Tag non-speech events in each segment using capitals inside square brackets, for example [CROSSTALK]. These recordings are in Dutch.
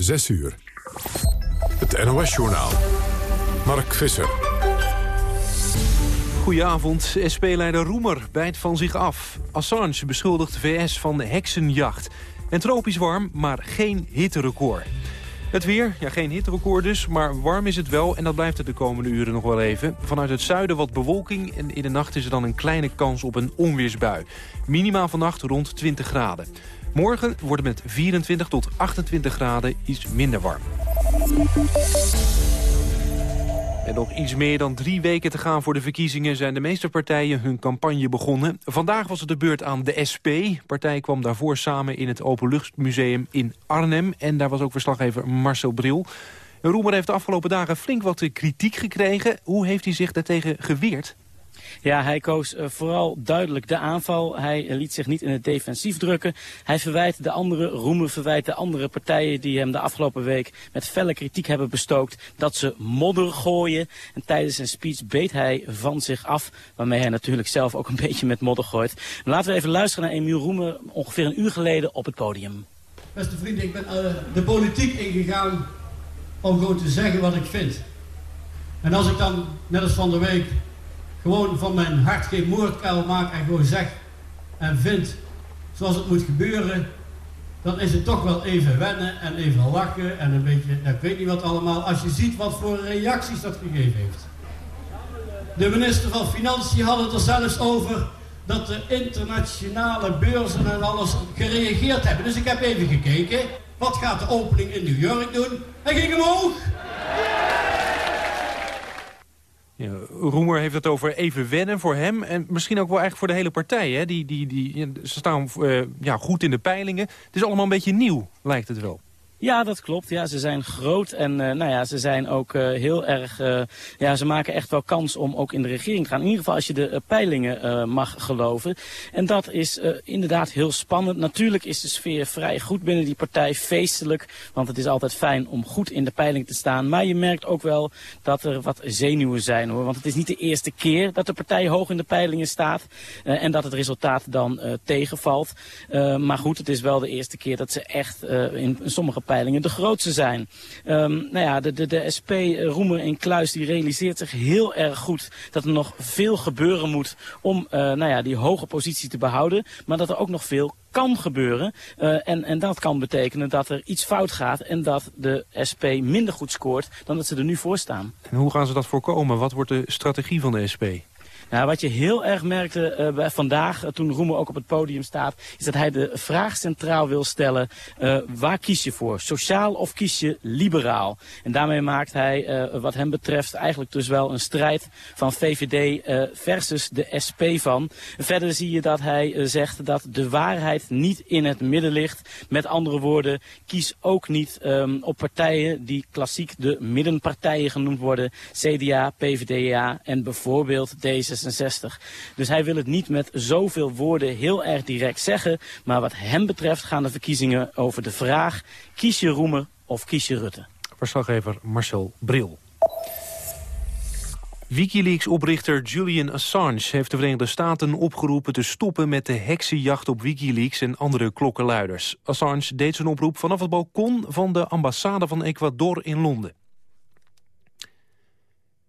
6 uur. Het NOS-journaal. Mark Visser. Goedenavond. SP-leider Roemer bijt van zich af. Assange beschuldigt de VS van heksenjacht. En tropisch warm, maar geen hitterecord. Het weer, ja geen hitterecord dus, maar warm is het wel... en dat blijft het de komende uren nog wel even. Vanuit het zuiden wat bewolking en in de nacht is er dan een kleine kans op een onweersbui. Minimaal vannacht rond 20 graden. Morgen wordt het met 24 tot 28 graden iets minder warm. En nog iets meer dan drie weken te gaan voor de verkiezingen... zijn de meeste partijen hun campagne begonnen. Vandaag was het de beurt aan de SP. De partij kwam daarvoor samen in het Openluchtmuseum in Arnhem. En daar was ook verslaggever Marcel Bril. Roemer heeft de afgelopen dagen flink wat kritiek gekregen. Hoe heeft hij zich daartegen geweerd? Ja, hij koos uh, vooral duidelijk de aanval. Hij uh, liet zich niet in het defensief drukken. Hij verwijt de andere, Roemer verwijt de andere partijen die hem de afgelopen week met felle kritiek hebben bestookt, dat ze modder gooien. En tijdens zijn speech beet hij van zich af, waarmee hij natuurlijk zelf ook een [LAUGHS] beetje met modder gooit. laten we even luisteren naar Emiel Roemer ongeveer een uur geleden op het podium. Beste vrienden, ik ben uh, de politiek ingegaan om gewoon te zeggen wat ik vind. En als ik dan, net als van de week, gewoon van mijn hart geen moordkuil maak en gewoon zeg en vind zoals het moet gebeuren, dan is het toch wel even wennen en even lachen en een beetje, ik weet niet wat allemaal, als je ziet wat voor reacties dat gegeven heeft. De minister van Financiën had het er zelfs over dat de internationale beurzen en alles gereageerd hebben. Dus ik heb even gekeken, wat gaat de opening in New York doen? Hij ging omhoog! Ja, Roemer heeft het over even wennen voor hem en misschien ook wel eigenlijk voor de hele partij. Hè? Die, die, die, ze staan uh, ja, goed in de peilingen. Het is allemaal een beetje nieuw, lijkt het wel. Ja, dat klopt. Ja, ze zijn groot en uh, nou ja, ze zijn ook uh, heel erg... Uh, ja, ze maken echt wel kans om ook in de regering te gaan. In ieder geval als je de peilingen mag geloven. En dat is inderdaad heel spannend. Natuurlijk is de sfeer vrij goed binnen die partij, feestelijk. Want het is altijd fijn om goed in de peiling te staan. Maar je merkt ook wel dat er wat zenuwen zijn hoor. Want het is niet de eerste keer dat de partij hoog in de peilingen staat. en dat het resultaat dan tegenvalt. maar goed, het is wel de eerste keer dat ze echt in sommige peilingen de grootste zijn. Um, nou ja, de, de, de SP, uh, Roemer in Kluis, die realiseert zich heel erg goed dat er nog veel gebeuren moet om uh, nou ja, die hoge positie te behouden. Maar dat er ook nog veel kan gebeuren. Uh, en, en dat kan betekenen dat er iets fout gaat en dat de SP minder goed scoort dan dat ze er nu voor staan. En hoe gaan ze dat voorkomen? Wat wordt de strategie van de SP? Nou, wat je heel erg merkte uh, bij vandaag, uh, toen Roemer ook op het podium staat, is dat hij de vraag centraal wil stellen, uh, waar kies je voor? Sociaal of kies je liberaal? En daarmee maakt hij, wat hem betreft, eigenlijk dus wel een strijd van VVD versus de SP van. Verder zie je dat hij zegt dat de waarheid niet in het midden ligt. Met andere woorden, kies ook niet um, op partijen die klassiek de middenpartijen genoemd worden. CDA, PvdA en bijvoorbeeld D66. Dus hij wil het niet met zoveel woorden heel erg direct zeggen. Maar wat hem betreft gaan de verkiezingen over de vraag... kies je Roemer of kies je Rutte? Verslaggever Marcel Bril. Wikileaks-oprichter Julian Assange heeft de Verenigde Staten opgeroepen te stoppen met de heksenjacht op Wikileaks en andere klokkenluiders. Assange deed zijn oproep vanaf het balkon van de ambassade van Ecuador in Londen.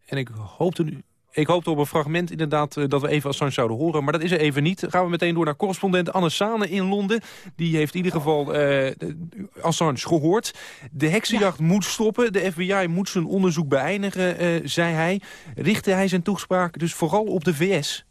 En ik hoopte nu ik hoopte op een fragment inderdaad eh, dat we even Assange zouden horen. Maar dat is er even niet. gaan we meteen door naar correspondent Anne Sane in Londen. Die heeft in ieder geval uh, Assange gehoord. De heksenjacht moet stoppen. De FBI moet zijn onderzoek beëindigen, uh, zei hij. Richtte hij zijn toespraak dus vooral op de VS?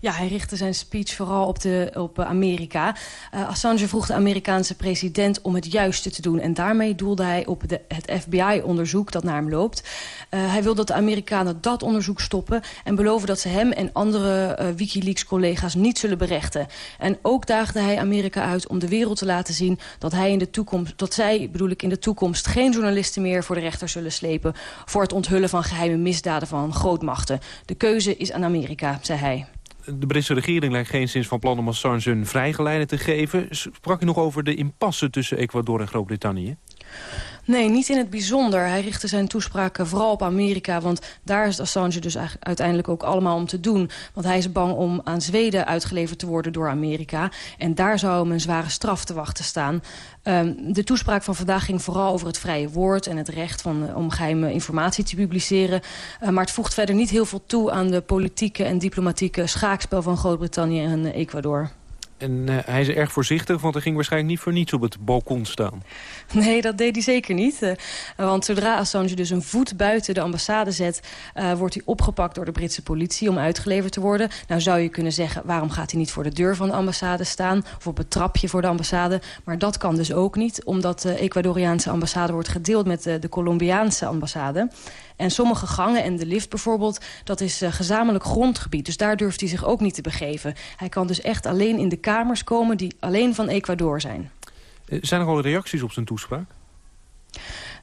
Ja, hij richtte zijn speech vooral op, de, op Amerika. Uh, Assange vroeg de Amerikaanse president om het juiste te doen. En daarmee doelde hij op de, het FBI-onderzoek dat naar hem loopt. Uh, hij wil dat de Amerikanen dat onderzoek stoppen... en beloven dat ze hem en andere Wikileaks-collega's niet zullen berechten. En ook daagde hij Amerika uit om de wereld te laten zien... dat, hij in de toekomst, dat zij, bedoel ik, in de toekomst geen journalisten meer voor de rechter zullen slepen... voor het onthullen van geheime misdaden van grootmachten. De keuze is aan Amerika, zei hij de Britse regering lijkt geen sinds van plan om Assange een vrijgeleide te geven. Sprak u nog over de impasse tussen Ecuador en Groot-Brittannië? Nee, niet in het bijzonder. Hij richtte zijn toespraken vooral op Amerika... want daar is Assange dus uiteindelijk ook allemaal om te doen. Want hij is bang om aan Zweden uitgeleverd te worden door Amerika. En daar zou hem een zware straf te wachten staan. Um, de toespraak van vandaag ging vooral over het vrije woord... en het recht van, uh, om geheime informatie te publiceren. Uh, maar het voegt verder niet heel veel toe aan de politieke en diplomatieke schaakspel... van Groot-Brittannië en Ecuador. En uh, hij is erg voorzichtig, want hij ging waarschijnlijk niet voor niets op het balkon staan. Nee, dat deed hij zeker niet. Uh, want zodra Assange dus een voet buiten de ambassade zet... Uh, wordt hij opgepakt door de Britse politie om uitgeleverd te worden. Nou zou je kunnen zeggen, waarom gaat hij niet voor de deur van de ambassade staan... of op het trapje voor de ambassade. Maar dat kan dus ook niet, omdat de Ecuadoriaanse ambassade wordt gedeeld... met de Colombiaanse ambassade. En sommige gangen en de lift bijvoorbeeld, dat is uh, gezamenlijk grondgebied. Dus daar durft hij zich ook niet te begeven. Hij kan dus echt alleen in de kamers komen die alleen van Ecuador zijn. Zijn er al reacties op zijn toespraak?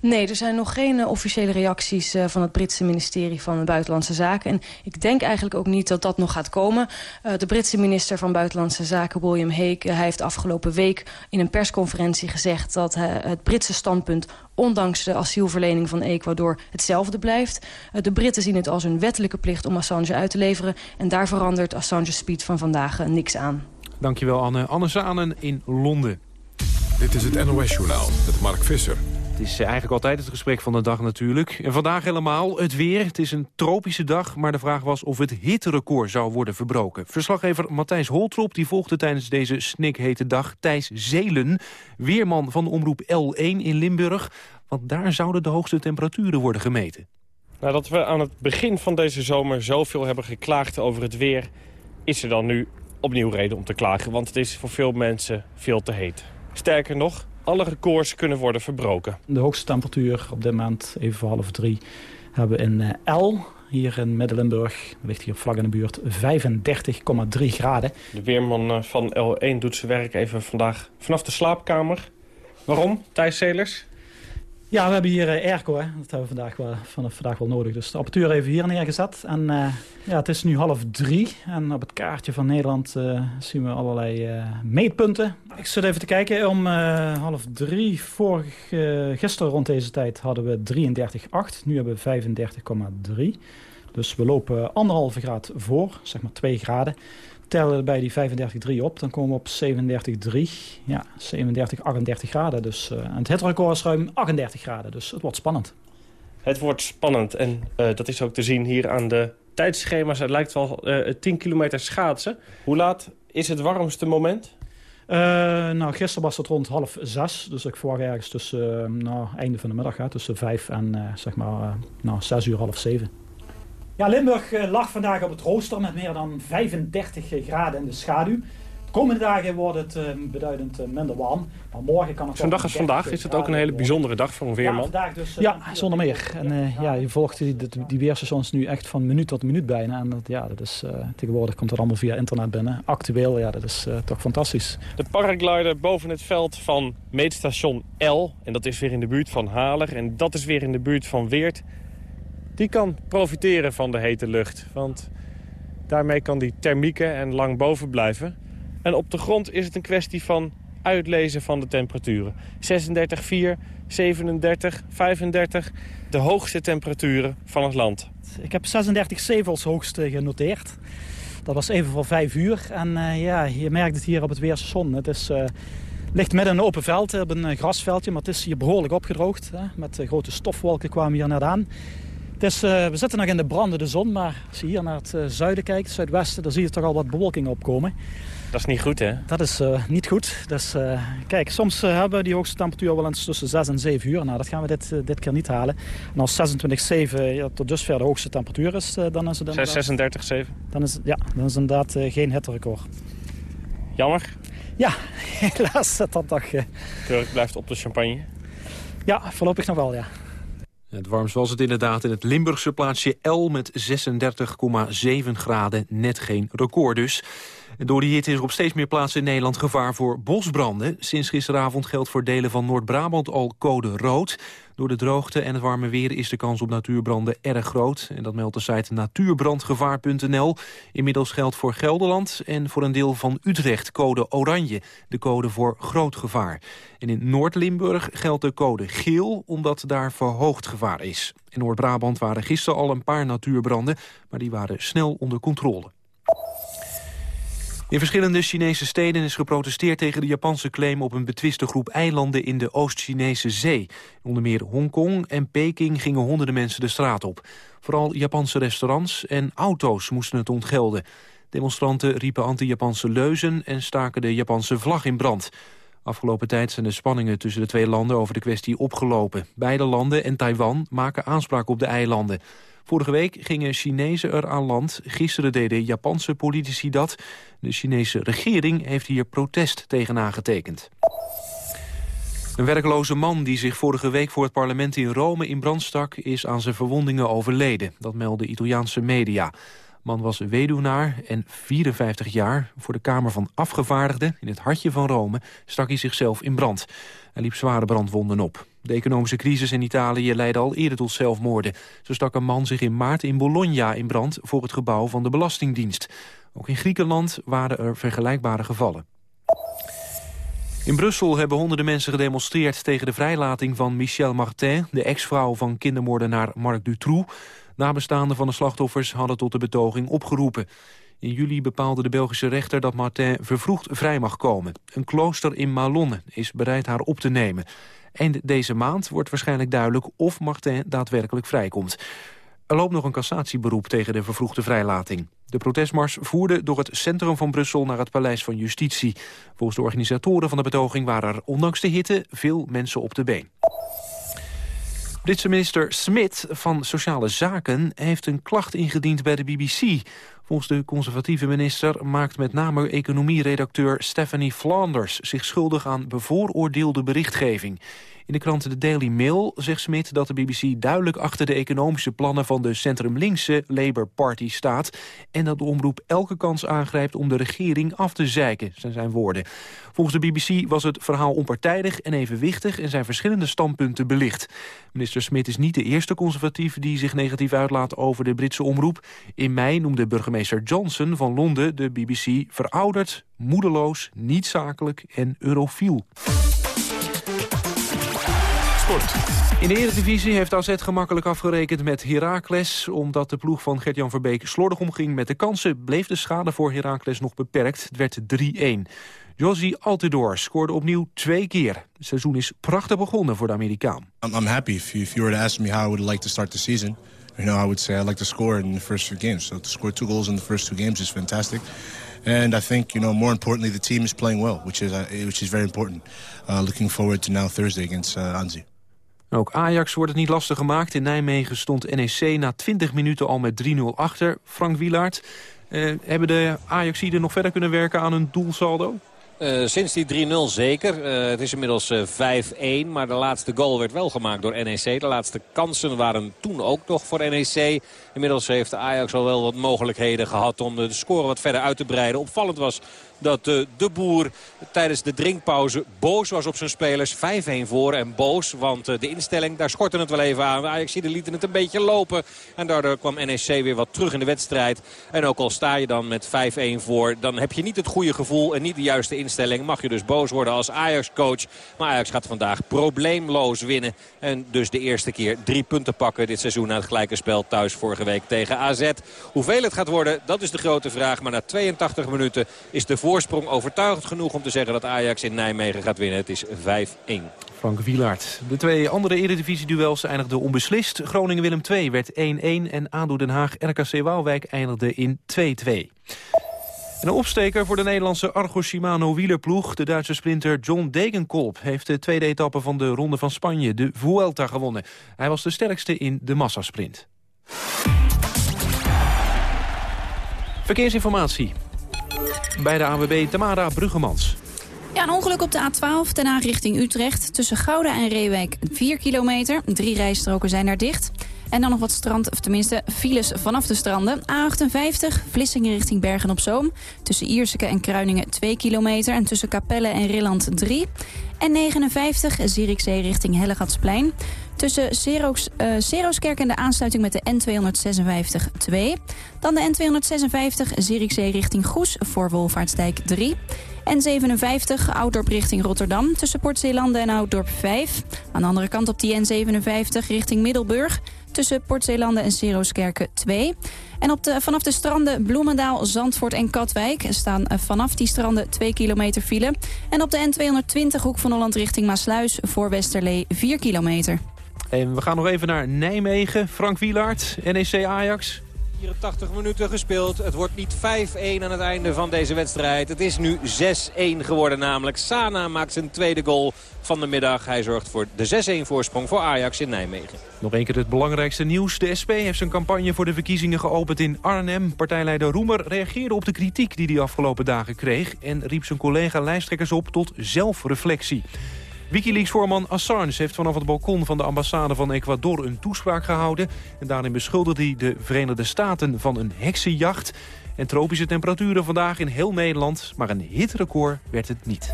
Nee, er zijn nog geen uh, officiële reacties uh, van het Britse ministerie van Buitenlandse Zaken. En ik denk eigenlijk ook niet dat dat nog gaat komen. Uh, de Britse minister van Buitenlandse Zaken, William Hague... hij heeft afgelopen week in een persconferentie gezegd... dat het Britse standpunt, ondanks de asielverlening van Ecuador, hetzelfde blijft. de Britten zien het als hun wettelijke plicht om Assange uit te leveren. En daar verandert Assange's speech van vandaag niks aan. Dankjewel, Anne. Anne Zanen in Londen. Dit is het NOS-journaal met Mark Visser. Is eigenlijk altijd het gesprek van de dag natuurlijk. En vandaag helemaal het weer. Het is een tropische dag, maar de vraag was of het hitterecord zou worden verbroken. Verslaggever Matthijs Holtrop die volgde tijdens deze snikhete dag Thijs Zelen, weerman van de omroep L1 in Limburg. Want daar zouden de hoogste temperaturen worden gemeten. Nadat we aan het begin van deze zomer zoveel hebben geklaagd over het weer... is er dan nu opnieuw reden om te klagen, want het is voor veel mensen veel te heet. Sterker nog, alle records kunnen worden verbroken. De hoogste temperatuur op dit moment, even voor half drie, hebben we in uh, L, hier in Midden-Limburg, ligt hier vlak in de buurt, 35,3 graden. De weerman van L1 doet zijn werk even vandaag vanaf de slaapkamer. Waarom, Thijs Selers? Ja, we hebben hier uh, airco, hè. dat hebben we vandaag wel, vanaf vandaag wel nodig. Dus de apparatuur even hier neergezet. En uh, ja, het is nu half drie. En op het kaartje van Nederland uh, zien we allerlei meetpunten. Ik zit even te kijken. Om half drie, vorig, gisteren rond deze tijd hadden we 33,8. Nu hebben we 35,3. Dus we lopen anderhalve graad voor, zeg maar 2 graden tellen bij die 35,3 op, dan komen we op 37,3. Ja, 37, 38 graden. Dus, uh, en het hitrecord is ruim 38 graden, dus het wordt spannend. Het wordt spannend en uh, dat is ook te zien hier aan de tijdschema's. Het lijkt wel uh, 10 kilometer schaatsen. Hoe laat is het warmste moment? Uh, nou, gisteren was het rond half zes. Dus ik verwacht ergens tussen nou, einde van de middag, hè, tussen vijf en zeg maar nou, zes uur, half zeven. Ja, Limburg uh, lag vandaag op het rooster met meer dan 35 graden in de schaduw. De komende dagen wordt het uh, beduidend uh, minder warm. Maar morgen kan het Zo'n dag als vandaag is het ook een hele bijzondere dag voor een weerman. Ja, dus, ja zonder meer. En ja, je volgt die, die, die weerstations nu echt van minuut tot minuut bijna. En dat, ja, dat is, tegenwoordig komt het allemaal via internet binnen. Actueel, ja, dat is toch fantastisch. De paraglider boven het veld van meetstation L. En dat is weer in de buurt van Haler. En dat is weer in de buurt van Weert die kan profiteren van de hete lucht. Want daarmee kan die thermieken en lang boven blijven. En op de grond is het een kwestie van uitlezen van de temperaturen. 36, 4, 37, 35. De hoogste temperaturen van het land. Ik heb 36 zevels hoogste genoteerd. Dat was even voor 5 uur. En uh, ja, je merkt het hier op het weerstation. Het is... Uh, ligt in een open veld, op een grasveldje, maar het is hier behoorlijk opgedroogd. Hè. Met grote stofwolken kwamen hier net aan. Dus uh, we zitten nog in de brandende zon, maar als je hier naar het uh, zuiden kijkt, het zuidwesten, dan zie je toch al wat bewolking opkomen. Dat is niet goed, hè? Dat is uh, niet goed. Dus kijk, soms hebben we die hoogste temperatuur wel eens tussen 6 en 7 uur. Nou, dat gaan we dit, dit keer niet halen. En als 26,7 ja, tot dusver de hoogste temperatuur is, dan is het... 36,7? Dan is, ja, dan is het inderdaad geen hitterecord. Jammer? Ja, [LAUGHS] helaas dat dat toch... Turk blijft op de champagne? Ja, voorlopig nog wel, ja. Het warmst was het inderdaad in het Limburgse plaatsje L met 36,7 graden. Net geen record dus. Door de hitte is er op steeds meer plaatsen in Nederland gevaar voor bosbranden. Sinds gisteravond geldt voor delen van Noord-Brabant al code rood. Door de droogte en het warme weer is de kans op natuurbranden erg groot. En dat meldt de site natuurbrandgevaar.nl. Inmiddels geldt voor Gelderland en voor een deel van Utrecht code oranje. De code voor groot gevaar. En in Noord-Limburg geldt de code geel omdat daar verhoogd gevaar is. In Noord-Brabant waren gisteren al een paar natuurbranden, maar die waren snel onder controle. In verschillende Chinese steden is geprotesteerd tegen de Japanse claim op een betwiste groep eilanden in de Oost-Chinese zee. Onder meer Hongkong en Peking gingen honderden mensen de straat op. Vooral Japanse restaurants en auto's moesten het ontgelden. Demonstranten riepen anti-Japanse leuzen en staken de Japanse vlag in brand. Afgelopen tijd zijn de spanningen tussen de twee landen over de kwestie opgelopen. Beide landen en Taiwan maken aanspraak op de eilanden. Vorige week gingen Chinezen er aan land. Gisteren deden Japanse politici dat. De Chinese regering heeft hier protest tegen aangetekend. Een werkloze man die zich vorige week voor het parlement in Rome in brand stak... is aan zijn verwondingen overleden. Dat melden Italiaanse media. Man was weduwnaar en 54 jaar. Voor de Kamer van Afgevaardigden, in het hartje van Rome, stak hij zichzelf in brand. Hij liep zware brandwonden op. De economische crisis in Italië leidde al eerder tot zelfmoorden. Zo stak een man zich in maart in Bologna in brand voor het gebouw van de Belastingdienst. Ook in Griekenland waren er vergelijkbare gevallen. In Brussel hebben honderden mensen gedemonstreerd tegen de vrijlating van Michel Martin, de ex-vrouw van kindermoordenaar Marc Dutroux. Nabestaanden van de slachtoffers hadden tot de betoging opgeroepen. In juli bepaalde de Belgische rechter dat Martin vervroegd vrij mag komen. Een klooster in Malonne is bereid haar op te nemen. Eind deze maand wordt waarschijnlijk duidelijk of Martin daadwerkelijk vrijkomt. Er loopt nog een cassatieberoep tegen de vervroegde vrijlating. De protestmars voerde door het centrum van Brussel naar het Paleis van Justitie. Volgens de organisatoren van de betoging waren er ondanks de hitte veel mensen op de been. Britse minister Smith van Sociale Zaken heeft een klacht ingediend bij de BBC. Volgens de conservatieve minister maakt met name economieredacteur Stephanie Flanders zich schuldig aan bevooroordeelde berichtgeving. In de krant The Daily Mail zegt Smit dat de BBC duidelijk achter de economische plannen van de centrum-linkse Labour Party staat en dat de omroep elke kans aangrijpt om de regering af te zeiken, zijn zijn woorden. Volgens de BBC was het verhaal onpartijdig en evenwichtig en zijn verschillende standpunten belicht. Minister Smit is niet de eerste conservatief die zich negatief uitlaat over de Britse omroep. In mei noemde burgemeester Johnson van Londen de BBC verouderd, moedeloos, niet zakelijk en eurofiel. In de Eredivisie heeft AZ gemakkelijk afgerekend met Heracles. Omdat de ploeg van Gert-Jan Verbeek slordig omging met de kansen... bleef de schade voor Heracles nog beperkt. Het werd 3-1. Josie Altidore scoorde opnieuw twee keer. Het seizoen is prachtig begonnen voor de Amerikaan. I'm, I'm happy. If you, if you were to ask me how I would like to start the season... You know, I would say I like to score in the first few games. So to score two goals in the first two games is fantastic. And I think, you know, more importantly, the team is playing well, which is, uh, which is very important. Uh, looking forward to now Thursday against uh, Anzi. Ook Ajax wordt het niet lastig gemaakt. In Nijmegen stond NEC na 20 minuten al met 3-0 achter. Frank Wielaert, eh, hebben de Ajaxiden nog verder kunnen werken aan hun doelsaldo? Uh, sinds die 3-0 zeker. Uh, het is inmiddels uh, 5-1. Maar de laatste goal werd wel gemaakt door NEC. De laatste kansen waren toen ook nog voor NEC. Inmiddels heeft Ajax al wel wat mogelijkheden gehad om de score wat verder uit te breiden. Opvallend was dat de, de boer tijdens de drinkpauze boos was op zijn spelers. 5-1 voor en boos, want de instelling, daar schortte het wel even aan. Ajax lieten het een beetje lopen. En daardoor kwam NEC weer wat terug in de wedstrijd. En ook al sta je dan met 5-1 voor, dan heb je niet het goede gevoel en niet de juiste instelling. Mag je dus boos worden als Ajax-coach. Maar Ajax gaat vandaag probleemloos winnen. En dus de eerste keer drie punten pakken dit seizoen na het gelijke spel thuis vorige week tegen AZ. Hoeveel het gaat worden, dat is de grote vraag. Maar na 82 minuten is de voorsprong overtuigend genoeg om te zeggen dat Ajax in Nijmegen gaat winnen. Het is 5-1. Frank Wielaert. De twee andere eredivisie-duels eindigden onbeslist. Groningen-Willem 2 werd 1-1 en ADO Den Haag-RKC Waalwijk eindigde in 2-2. een opsteker voor de Nederlandse Argo Shimano wielerploeg. De Duitse sprinter John Degenkolb heeft de tweede etappe van de Ronde van Spanje, de Vuelta, gewonnen. Hij was de sterkste in de massasprint. Verkeersinformatie. Bij de AWB Tamara Bruggemans. Ja, een ongeluk op de A12 ten richting Utrecht. Tussen Gouda en Reewijk 4 kilometer. Drie rijstroken zijn daar dicht. En dan nog wat strand, of tenminste files vanaf de stranden. A58, Vlissingen richting Bergen-op-Zoom. Tussen Ierseke en Kruiningen 2 kilometer. En tussen Capelle en Rilland 3. En 59, Zierikzee richting Hellegatsplein. Tussen uh, Seroskerk en de aansluiting met de N256 2. Dan de N256 Zierikzee richting Goes voor Wolvaartsdijk 3. N57 Ouddorp richting Rotterdam tussen Port Zeelanden en Ouddorp 5. Aan de andere kant op die N57 richting Middelburg tussen Port Zeelanden en Seroskerken 2. En op de, vanaf de stranden Bloemendaal, Zandvoort en Katwijk... staan eh, vanaf die stranden 2 kilometer file. En op de N220 Hoek van Holland richting Maasluis... voor Westerlee 4 kilometer. En we gaan nog even naar Nijmegen. Frank Wielaert, NEC Ajax. 84 minuten gespeeld. Het wordt niet 5-1 aan het einde van deze wedstrijd. Het is nu 6-1 geworden namelijk. Sana maakt zijn tweede goal van de middag. Hij zorgt voor de 6-1 voorsprong voor Ajax in Nijmegen. Nog een keer het belangrijkste nieuws. De SP heeft zijn campagne voor de verkiezingen geopend in Arnhem. Partijleider Roemer reageerde op de kritiek die hij afgelopen dagen kreeg... en riep zijn collega-lijsttrekkers op tot zelfreflectie. Wikileaks-voorman Assange heeft vanaf het balkon van de ambassade van Ecuador een toespraak gehouden. En daarin beschuldigde hij de Verenigde Staten van een heksenjacht. En tropische temperaturen vandaag in heel Nederland, maar een hitrecord werd het niet.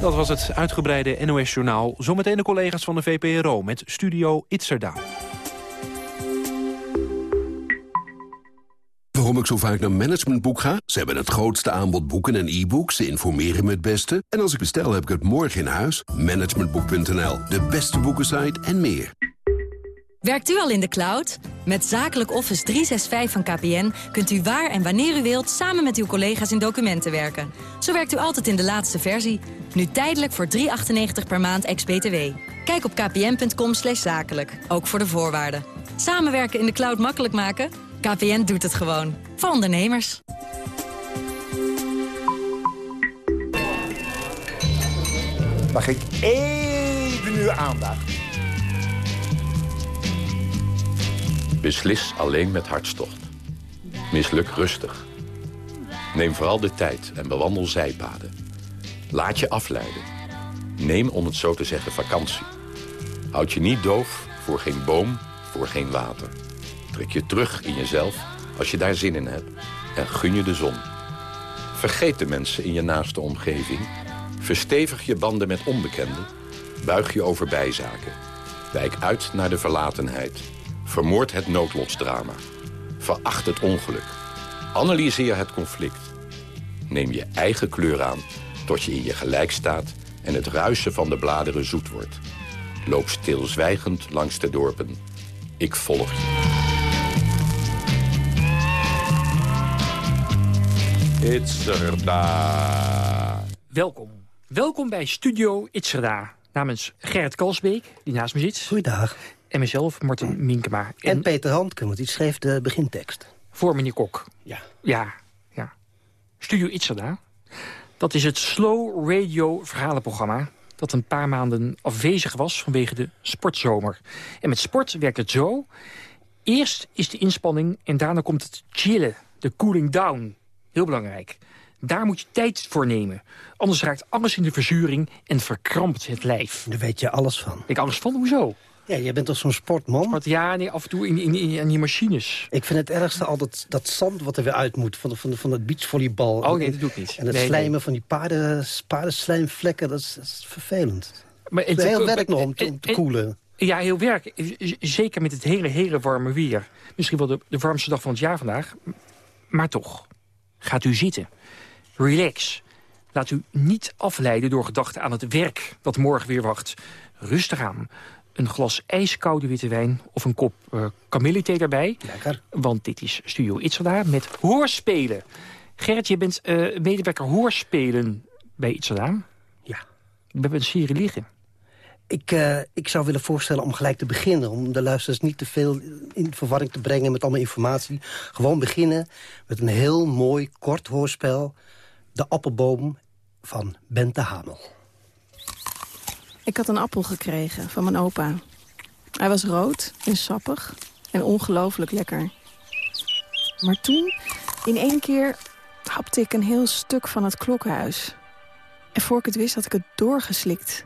Dat was het uitgebreide NOS-journaal. Zometeen de collega's van de VPRO met Studio Itzerda. Waarom ik zo vaak naar Managementboek ga? Ze hebben het grootste aanbod boeken en e-books. Ze informeren me het beste. En als ik bestel, heb ik het morgen in huis. Managementboek.nl, de beste boekensite en meer. Werkt u al in de cloud? Met Zakelijk Office 365 van KPN kunt u waar en wanneer u wilt... samen met uw collega's in documenten werken. Zo werkt u altijd in de laatste versie. Nu tijdelijk voor 3,98 per maand ex-BTW. Kijk op kpn.com zakelijk, ook voor de voorwaarden. Samenwerken in de cloud makkelijk maken? KPN doet het gewoon. Voor ondernemers. Mag ik even uw aandacht? Beslis alleen met hartstocht. Misluk rustig. Neem vooral de tijd en bewandel zijpaden. Laat je afleiden. Neem om het zo te zeggen vakantie. Houd je niet doof voor geen boom, voor geen water. Trek je terug in jezelf als je daar zin in hebt. En gun je de zon. Vergeet de mensen in je naaste omgeving. Verstevig je banden met onbekenden. Buig je over bijzaken. Wijk uit naar de verlatenheid. Vermoord het noodlotsdrama. Veracht het ongeluk. Analyseer het conflict. Neem je eigen kleur aan tot je in je gelijk staat... en het ruisen van de bladeren zoet wordt. Loop stilzwijgend langs de dorpen. Ik volg je. Itzerda. Welkom. Welkom bij Studio Itzerda. Namens Gerrit Kalsbeek, die naast me zit. Goeiedag. En mezelf, Martin Minkema. En, en Peter Handke, want die schreef de begintekst. Voor meneer Kok. Ja. Ja, ja. Studio Itzerda. Dat is het Slow Radio verhalenprogramma dat een paar maanden afwezig was vanwege de sportzomer. En met sport werkt het zo. Eerst is de inspanning en daarna komt het chillen, de cooling down. Heel belangrijk. Daar moet je tijd voor nemen. Anders raakt alles in de verzuring en verkrampt het lijf. Daar weet je alles van. Ik alles van? Hoezo? Ja, jij bent toch zo'n sportman? Sport, ja, nee, af en toe in, in, in, die machines. Ik vind het ergste altijd dat zand wat er weer uit moet van, van, van het beachvolleybal. Oh nee, dat doe ik niet. En het nee, slijmen van die paarden, paardenslijmvlekken, dat is, dat is vervelend. Maar het is heel werk nog om te, om te koelen. Ja, heel werk. Zeker met het hele, hele warme weer. Misschien wel de, de warmste dag van het jaar vandaag. Maar toch. Gaat u zitten. Relax. Laat u niet afleiden door gedachten aan het werk dat morgen weer wacht. Rustig aan. Een glas ijskoude witte wijn of een kop uh, kamillethee daarbij. Lekker. Want dit is Studio Itzada met hoorspelen. Gerrit, je bent uh, medewerker hoorspelen bij Itzada. Ja. We hebben een serie liggen. Ik, uh, ik zou willen voorstellen om gelijk te beginnen. Om de luisteraars niet te veel in verwarring te brengen met allemaal informatie. Gewoon beginnen met een heel mooi, kort hoorspel. De appelboom van Bente Hamel. Ik had een appel gekregen van mijn opa. Hij was rood en sappig en ongelooflijk lekker. Maar toen, in één keer, hapte ik een heel stuk van het klokhuis. En voor ik het wist had ik het doorgeslikt.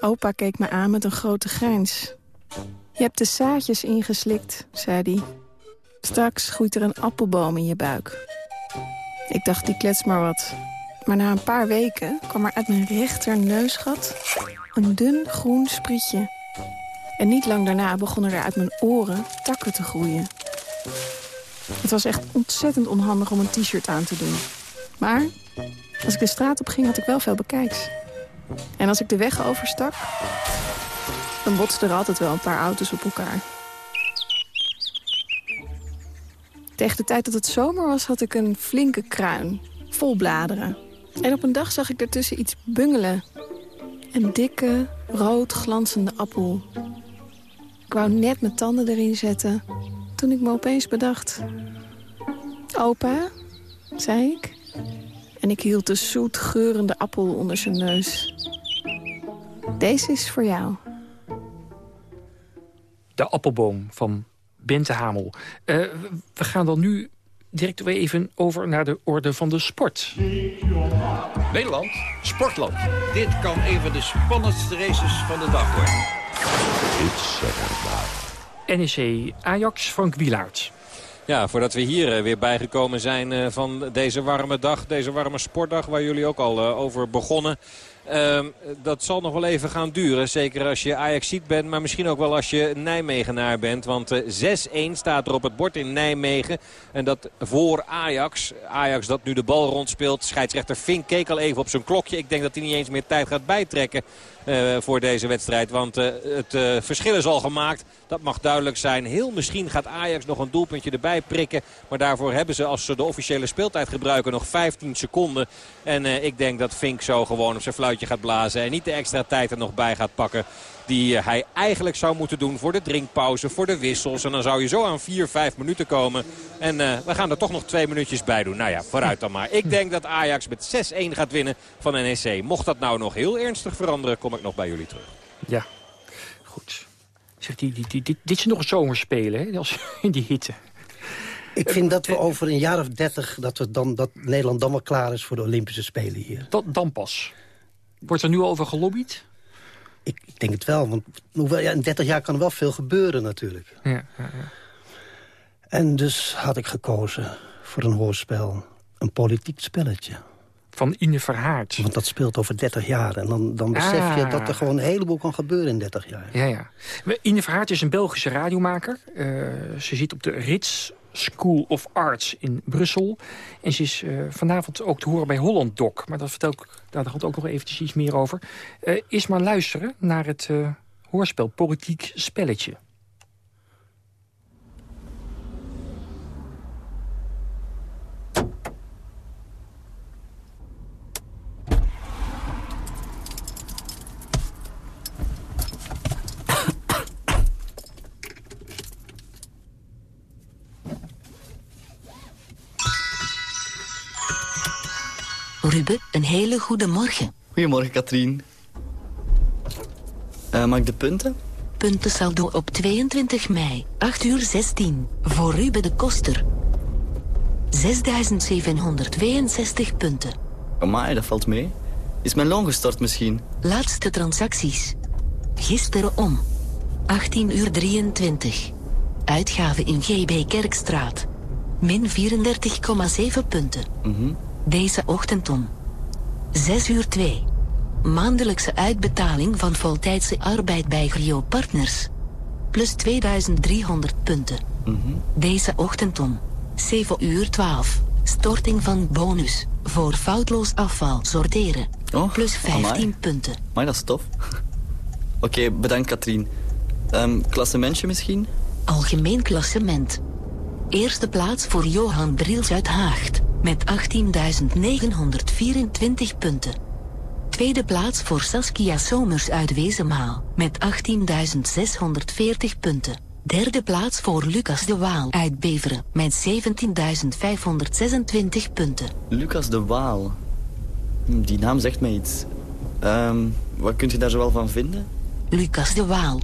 Opa keek me aan met een grote grijns. Je hebt de zaadjes ingeslikt, zei hij. Straks groeit er een appelboom in je buik. Ik dacht, die klets maar wat. Maar na een paar weken kwam er uit mijn rechter neusgat een dun groen sprietje. En niet lang daarna begonnen er uit mijn oren takken te groeien. Het was echt ontzettend onhandig om een t-shirt aan te doen. Maar als ik de straat op ging, had ik wel veel bekijks. En als ik de weg overstak, dan botsten er altijd wel een paar auto's op elkaar. Tegen de tijd dat het zomer was, had ik een flinke kruin. Vol bladeren. En op een dag zag ik ertussen iets bungelen. Een dikke, rood glanzende appel. Ik wou net mijn tanden erin zetten... toen ik me opeens bedacht... Opa, zei ik. En ik hield de zoet geurende appel onder zijn neus. Deze is voor jou. De appelboom van Bente Hamel. Uh, we gaan dan nu direct weer even over naar de orde van de sport. Nederland, sportland. Dit kan een van de spannendste races van de dag worden. NEC Ajax, Frank Wielaert. Ja, voordat we hier eh, weer bijgekomen zijn eh, van deze warme dag. Deze warme sportdag waar jullie ook al over begonnen. Uh, dat zal nog wel even gaan duren. Zeker als je Ajaxiet bent, maar misschien ook wel als je Nijmegenaar bent. Want uh, eh, 6-1 staat er op het bord in Nijmegen. En dat voor Ajax. Ajax dat nu de bal rondspeelt. Scheidsrechter Fink keek al even op zijn klokje. Ik denk dat hij niet eens meer tijd gaat bijtrekken. Uh, voor deze wedstrijd. Want uh, het verschil is al gemaakt. Dat mag duidelijk zijn. Heel misschien gaat Ajax nog een doelpuntje erbij prikken. Maar daarvoor hebben ze als ze de officiële speeltijd gebruiken nog 15 seconden. En ik denk dat Fink zo gewoon op zijn fluitje gaat blazen. En niet de extra tijd er nog bij gaat pakken die hij eigenlijk zou moeten doen voor de drinkpauze, voor de wissels. En dan zou je zo aan 4, 5 minuten komen. En uh, we gaan er toch nog twee minuutjes bij doen. Nou ja, vooruit dan maar. Ik denk dat Ajax met 6-1 gaat winnen van NEC. Mocht dat nou nog heel ernstig veranderen, kom ik nog bij jullie terug. Ja, goed. Zeg, die, die, die, dit, dit is nog een zomerspelen, hè? Als, [LAUGHS] in die hitte. Ik vind dat we over een jaar of dertig... Dat, we dan, dat Nederland dan wel klaar is voor de Olympische Spelen hier. Dat, dan pas. Wordt er nu over gelobbyd? Ik, ik denk het wel, want hoewel, ja, in 30 jaar kan er wel veel gebeuren natuurlijk. Ja, ja, ja. En dus had ik gekozen voor een hoorspel, een politiek spelletje. Van Ine Verhaard. Want dat speelt over 30 jaar. En dan, dan besef ah. je dat er gewoon een heleboel kan gebeuren in 30 jaar. Ja, ja. Ine Verhaard is een Belgische radiomaker. Uh, ze zit op de Rits School of Arts in Brussel. En ze is uh, vanavond ook te horen bij Holland Doc. Maar dat vertel ik, daar gaat ook nog eventjes iets meer over. Is maar luisteren naar het uh, hoorspel Politiek Spelletje. Ruben, een hele goede morgen. Goedemorgen, Katrien. Uh, mag ik de punten? Punten saldo op 22 mei, 8 uur 16. Voor Ruben de Koster. 6.762 punten. Amai, dat valt mee. Is mijn loon gestort misschien? Laatste transacties. Gisteren om. 18 uur 23. Uitgave in GB Kerkstraat. Min 34,7 punten. Mm deze ochtend om 6 uur 2. Maandelijkse uitbetaling van voltijdse arbeid bij Grio Partners. Plus 2300 punten. Mm -hmm. Deze ochtend om 7 uur 12. Storting van bonus voor foutloos afval sorteren. Oh, plus 15 amai. punten. Maar dat is tof. [LAUGHS] Oké, okay, bedankt Katrien. Um, klassementje misschien? Algemeen klassement. Eerste plaats voor Johan Driels uit Haagt met 18.924 punten. Tweede plaats voor Saskia Somers uit Wezenmaal met 18.640 punten. Derde plaats voor Lucas de Waal uit Beveren met 17.526 punten. Lucas de Waal. Hm, die naam zegt mij iets. Um, wat kunt u daar zoal van vinden? Lucas de Waal.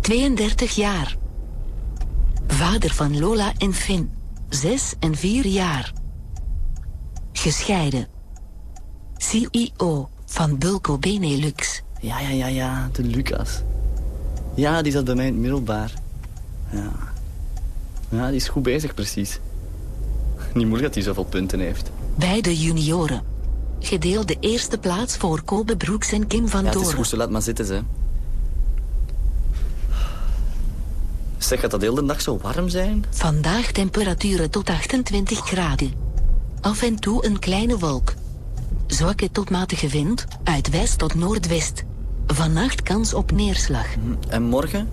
32 jaar. Vader van Lola en Finn. Zes en vier jaar. Gescheiden. CEO van Bulco Benelux. Ja, ja, ja, ja, de Lucas. Ja, die zat bij mij in het middelbaar. Ja. Ja, die is goed bezig, precies. Niet moeilijk dat hij zoveel punten heeft. Bij de junioren. Gedeeld de eerste plaats voor Kobe Broeks en Kim van Ja, het is goed, laat maar zitten, ze. Zeg, gaat dat heel de dag zo warm zijn? Vandaag temperaturen tot 28 graden. Af en toe een kleine wolk. Zwakke tot matige wind, uit west tot noordwest. Vannacht kans op neerslag. En morgen?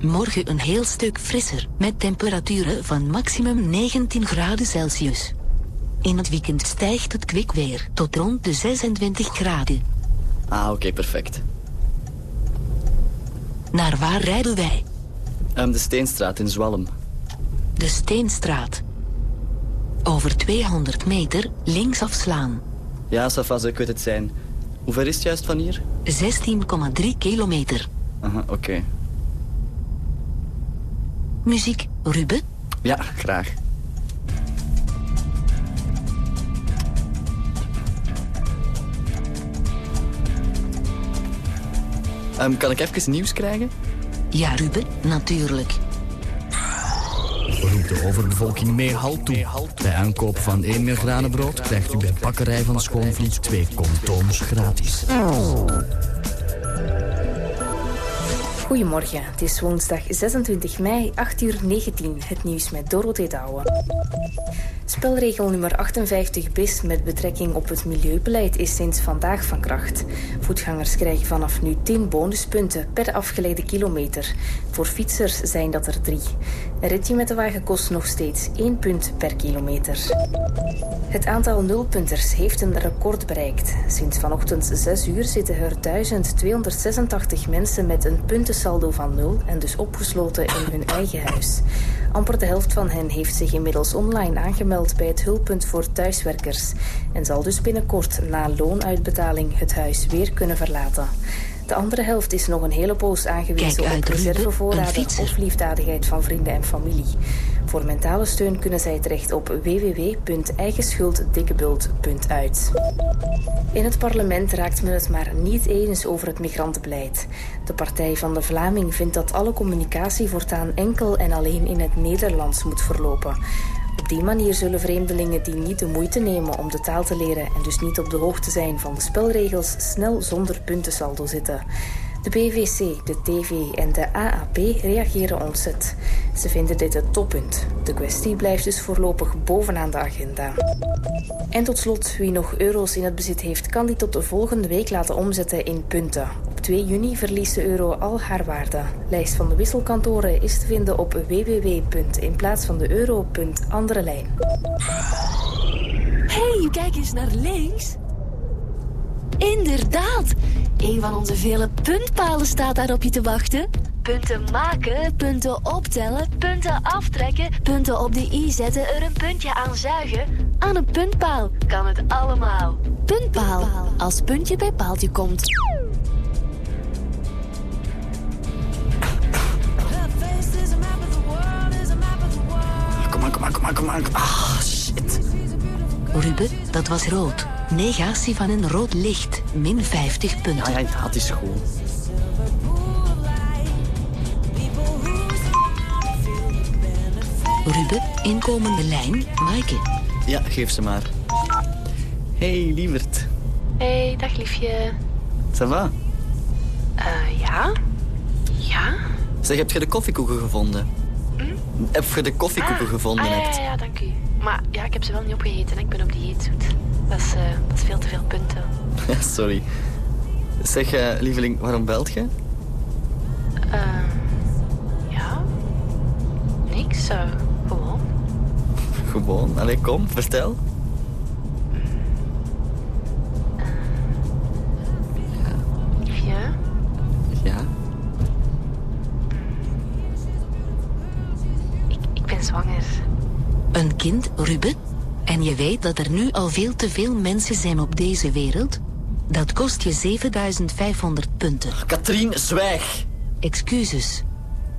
Morgen een heel stuk frisser, met temperaturen van maximum 19 graden Celsius. In het weekend stijgt het kwik weer tot rond de 26 graden. Ah, oké, perfect. Naar waar rijden wij? De Steenstraat in Zwalm. De Steenstraat. Over 200 meter linksaf slaan. Ja, Safaz, ik weet het zijn. Hoe ver is het juist van hier? 16,3 kilometer. Aha, oké. Muziek, Ruben? Ja, graag. Ehm, kan ik even nieuws krijgen? Ja, Ruben, natuurlijk. Roep de overbevolking mee halt toe. Bij aankoop van 1 meer krijgt u bij bakkerij van Schoonvliet 2 contooms gratis. Goedemorgen, het is woensdag 26 mei, 8 uur 19. Het nieuws met Dorothee Douwe. Spelregel nummer 58 bis met betrekking op het milieubeleid is sinds vandaag van kracht. Voetgangers krijgen vanaf nu 10 bonuspunten per afgeleide kilometer. Voor fietsers zijn dat er drie. Een ritje met de wagen kost nog steeds 1 punt per kilometer. Het aantal nulpunters heeft een record bereikt. Sinds vanochtend 6 uur zitten er 1286 mensen met een puntensaldo van nul en dus opgesloten in hun [LAUGHS] eigen huis. Amper de helft van hen heeft zich inmiddels online aangemeld bij het hulppunt voor thuiswerkers en zal dus binnenkort na loonuitbetaling het huis weer kunnen verlaten. De andere helft is nog een hele poos aangewezen Kijk op reservevoorraden of liefdadigheid van vrienden en familie. Voor mentale steun kunnen zij terecht op www.eigenschulddikkebult.uit. In het parlement raakt men het maar niet eens over het migrantenbeleid. De Partij van de Vlaming vindt dat alle communicatie voortaan enkel en alleen in het Nederlands moet verlopen. Op die manier zullen vreemdelingen die niet de moeite nemen om de taal te leren en dus niet op de hoogte zijn van de spelregels snel zonder puntensaldo zitten. De PVC, de TV en de AAP reageren ontzet. Ze vinden dit het toppunt. De kwestie blijft dus voorlopig bovenaan de agenda. En tot slot, wie nog euro's in het bezit heeft, kan die tot de volgende week laten omzetten in punten. Op 2 juni verliest de euro al haar waarde. Lijst van de wisselkantoren is te vinden op www.inplaatsvandeo.andere hey, kijk eens naar links. Inderdaad, een van onze vele puntpalen staat daar op je te wachten. Punten maken, punten optellen, punten aftrekken, punten op de i zetten, er een puntje aan zuigen. Aan een puntpaal kan het allemaal. Puntpaal, als puntje bij paaltje komt. Kom maar, kom maar, kom maar, kom maar. Ah, shit. Ruben, dat was rood. Negatie van een rood licht, min 50 punten. Ja, ja, dat is goed. Ruben, inkomende lijn, Maaike. Ja, geef ze maar. Hey, lieverd. Hey, dag liefje. Ça va? Eh, ja? Ja? Zeg, heb je de koffiekoeken gevonden? Heb je de koffiekoeken gevonden ah, ja, ja, ja, dank u. Maar ja, ik heb ze wel niet opgegeten. hè. Ik ben op dieet. Dat is, eh, dat is veel te veel punten. [LAUGHS] Sorry. Zeg, eh, lieveling, waarom belt je? Ehm, ja? Niks, eh, gewoon. Gewoon. Allee, kom, vertel. Liefje? Ja? Ik ben zwanger. Een kind, Ruben? En je weet dat er nu al veel te veel mensen zijn op deze wereld? Dat kost je 7500 punten. Katrien, zwijg! Excuses.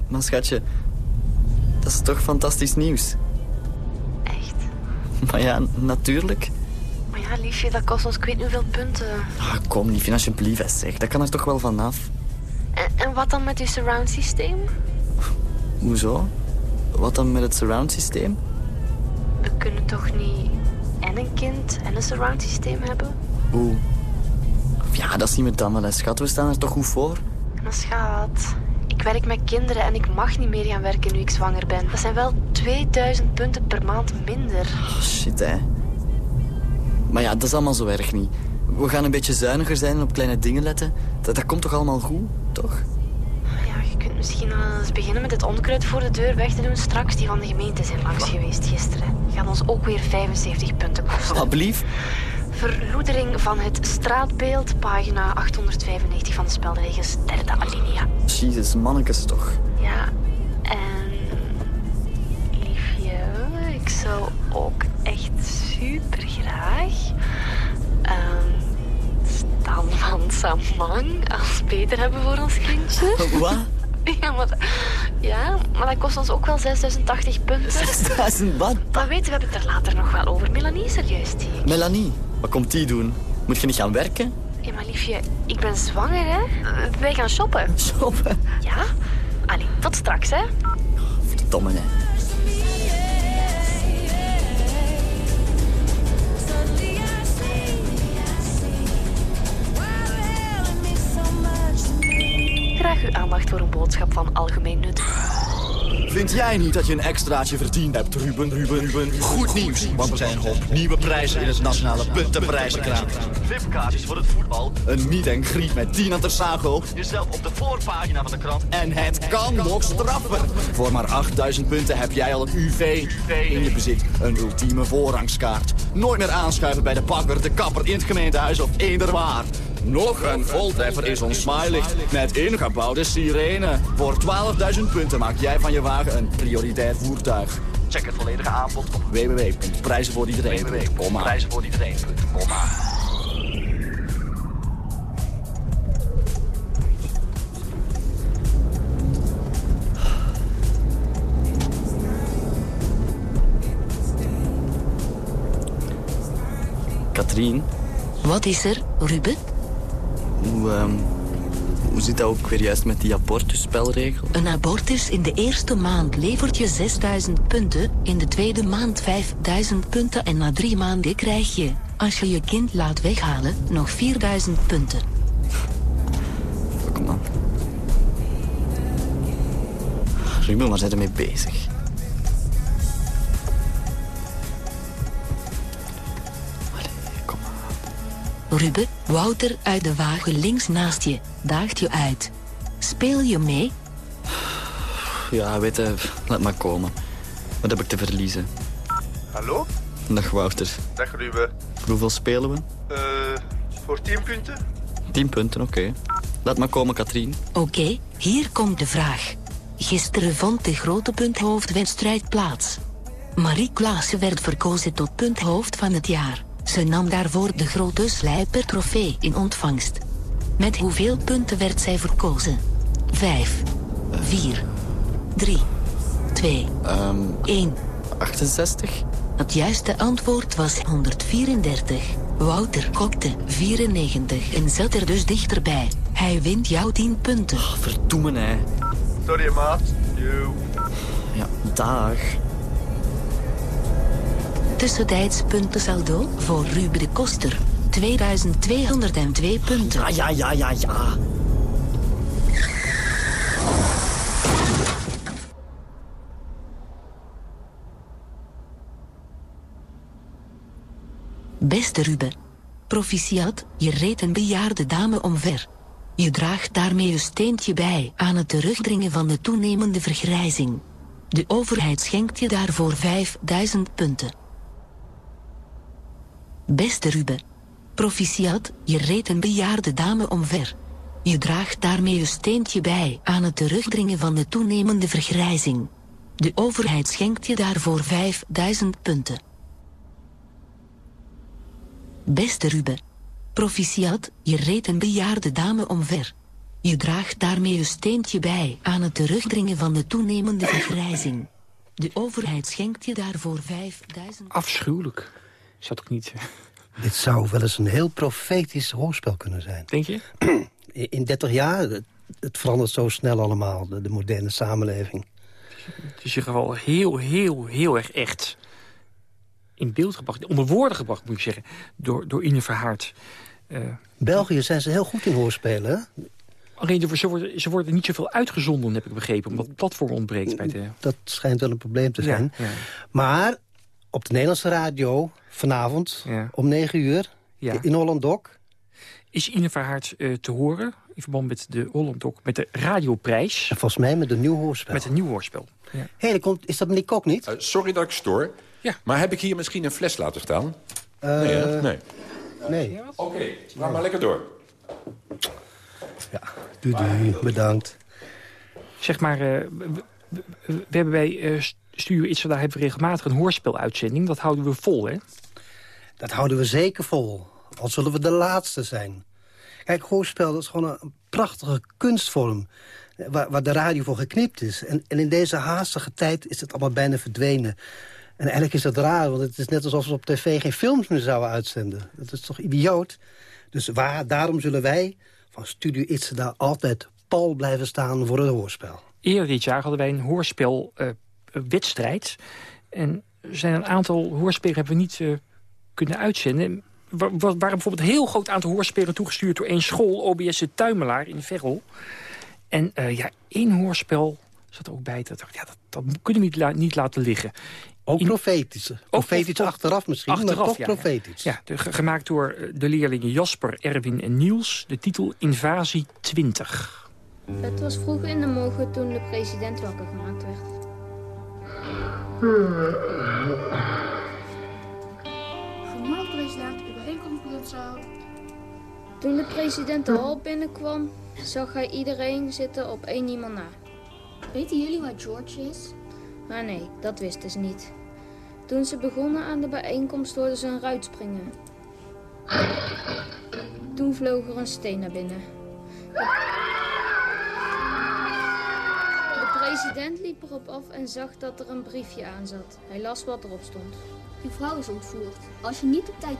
Maar schatje, dat is toch fantastisch nieuws? Echt? Maar ja, natuurlijk. Maar ja, liefje, dat kost ons ik weet niet hoeveel punten. Ah, kom, liefje, alsjeblieft, zeg. Dat kan er toch wel vanaf? En, en wat dan met uw surround systeem? Hoezo? Wat dan met het surround systeem? We kunnen toch niet en een kind en een surround systeem hebben? Hoe? Ja, dat zien we dan wel, hè, schat. We staan er toch goed voor? Maar schat, ik werk met kinderen en ik mag niet meer gaan werken nu ik zwanger ben. Dat zijn wel 2000 punten per maand minder. Oh, shit, hè. Maar ja, dat is allemaal zo erg niet. We gaan een beetje zuiniger zijn en op kleine dingen letten. Dat, dat komt toch allemaal goed, toch? Misschien eens beginnen met het onkruid voor de deur weg te doen straks. Die van de gemeente zijn langs geweest gisteren. Gaat ons ook weer 75 punten kosten. Wat blief? Verloedering van het straatbeeld, pagina 895 van de spelregels, derde alinea. Jezus, mannekes toch. Ja, en liefje, ik zou ook echt super graag um, Stan van Samang als Peter hebben voor ons kindje. Wat? [LAUGHS] Ja maar, ja, maar dat kost ons ook wel 6080 punten. 6000 wat? Dat weten we hebben het er later nog wel over. Melanie is er juist hier. Melanie, wat komt die doen? Moet je niet gaan werken? Ja, maar liefje, ik ben zwanger, hè. Wij gaan shoppen. Shoppen? Ja. Allee, tot straks, hè. Verdomme, hè. Aandacht voor een boodschap van algemeen nut. Vind jij niet dat je een extraatje verdiend hebt, Ruben, Ruben, Ruben? Goed nieuws, want er zijn op nieuwe prijzen in het Nationale Puntenprijzenkraan. VIP-kaartjes voor het voetbal. Een meet en greet met Tina Tersago. Jezelf op de voorpagina van de krant. En het kan nog straffer. Voor maar 8000 punten heb jij al een UV in je bezit. Een ultieme voorrangskaart. Nooit meer aanschuiven bij de bakker, de kapper, in het gemeentehuis of eender waar. Nog een voltreffer is ons smileylicht met ingebouwde sirene. Voor 12.000 punten maak jij van je wagen een prioritair voertuig. Check het volledige aanbod op www.prijzenvooriedereen.com. www.prijzenvooriedereen.com. Katrien, Wat is er, Ruben? Hoe, ehm, hoe zit dat ook weer juist met die abortusspelregel? Een abortus in de eerste maand levert je 6000 punten, in de tweede maand 5000 punten en na drie maanden krijg je, als je je kind laat weghalen, nog 4000 punten. Fuck, man. Ruben, waar zijn we mee bezig? Ruben, Wouter uit de wagen links naast je, daagt je uit. Speel je mee? Ja, weet je, laat maar komen. Wat heb ik te verliezen? Hallo? Dag Wouter. Dag Ruben. Hoeveel spelen we? Eh, voor 10 punten? 10 punten, oké. Laat maar komen, Katrien. Oké, hier komt de vraag. Gisteren vond de grote punthoofdwedstrijd plaats. Marie Klaassen werd verkozen tot punthoofd van het jaar. Ze nam daarvoor de grote slijper trofee in ontvangst. Met hoeveel punten werd zij verkozen? 5, 4, 3, 2, Ehm 1. 68? Het juiste antwoord was 134. Wouter gokte 94 en zat er dus dichterbij. Hij wint jouw 10 punten. Verdoemen, hè. Sorry, maat. Yo. Ja, dag. Tussentijds puntensaldo voor Ruben de Koster. 2202 punten. Ja, ja, ja, ja, ja. Beste Ruben. Proficiat, je reed een bejaarde dame omver. Je draagt daarmee een steentje bij aan het terugdringen van de toenemende vergrijzing. De overheid schenkt je daarvoor 5000 punten. Beste Ruben. Proficiat, je reed een bejaarde dame omver. Je draagt daarmee een steentje bij aan het terugdringen van de toenemende vergrijzing. De overheid schenkt je daarvoor 5000 punten. Beste Ruben. Proficiat, je reed een bejaarde dame omver. Je draagt daarmee een steentje bij aan het terugdringen van de toenemende vergrijzing. De overheid schenkt je daarvoor 5000... Afschuwelijk. Niet... [LAUGHS] Dit zou wel eens een heel profetisch hoorspel kunnen zijn. Denk je? [CLEARS THROAT] In 30 jaar, het, verandert zo snel allemaal, de, de moderne samenleving. Het is in ieder geval heel, heel, heel erg echt in beeld gebracht. Onder woorden gebracht, moet ik zeggen, door, door Ine Verhaard. Uh, België zijn ze heel goed in hoorspelen, hè? Alleen ze worden, ze worden niet zoveel uitgezonden, heb ik begrepen. Omdat het platform ontbreekt bij de... Dat schijnt wel een probleem te zijn. Ja, ja. Maar op de Nederlandse radio vanavond Ja. om 9 uur Ja. in Holland Doc. Is Ine Verhaard eh, te horen in verband met de Holland Doc, met de radioprijs? Volgens mij met een nieuw hoorspel. Met een nieuw hoorspel. Ja. Hé, hey, komt, is dat meneer Kok niet? Eh, sorry dat ik stoor. Ja. Maar heb ik hier misschien een fles laten staan? Eh, nee, hè? nee. Nee. Oké, laat maar lekker door. Doei, doei, bedankt. Zeg maar, eh, we, we- we hebben bij eh Studio Itzada hebben we regelmatig een hoorspel-uitzending. Dat houden we vol, hè? Dat houden we zeker vol. Al zullen we de laatste zijn. Kijk, hoorspel dat is gewoon een, prachtige kunstvorm. eh, Waar, waar de radio voor geknipt is. En, en in deze haastige tijd is het allemaal bijna verdwenen. En eigenlijk is dat raar, want het is net alsof we op tv geen films meer zouden uitzenden. Dat is toch idioot? Dus waar, daarom zullen wij van Studio Itzada altijd pal blijven staan voor het hoorspel. Eerder dit jaar hadden wij een hoorspelwedstrijd. en er zijn een aantal hoorspelen hebben we niet eh, kunnen uitzenden. Er wa- waren bijvoorbeeld een heel groot aantal hoorspelen toegestuurd... door één school, OBS de Tuimelaar in Veghel. En eh, ja, één hoorspel zat er ook bij. Dat, ja, dat, dat kunnen we niet, la- niet laten liggen. Ook profetisch. Profetisch of- achteraf misschien, maar toch ja, profetisch. Ja, de- gemaakt door eh, de leerlingen Jasper, Erwin en Niels. De titel Invasie 20. Het was vroeg in de morgen toen de president wakker gemaakt werd. Goedemorgen president, uw bijeenkomst begint zo. Toen de president de hal binnenkwam, zag hij iedereen zitten op één iemand na. Weten jullie waar George is? Maar nee, dat wisten ze niet. Toen ze begonnen aan de bijeenkomst hoorden ze een ruit springen. Toen vloog er een steen naar binnen. De president liep erop af en zag dat er een briefje aan zat. Hij las wat erop stond. Uw vrouw is ontvoerd. Als je niet op tijd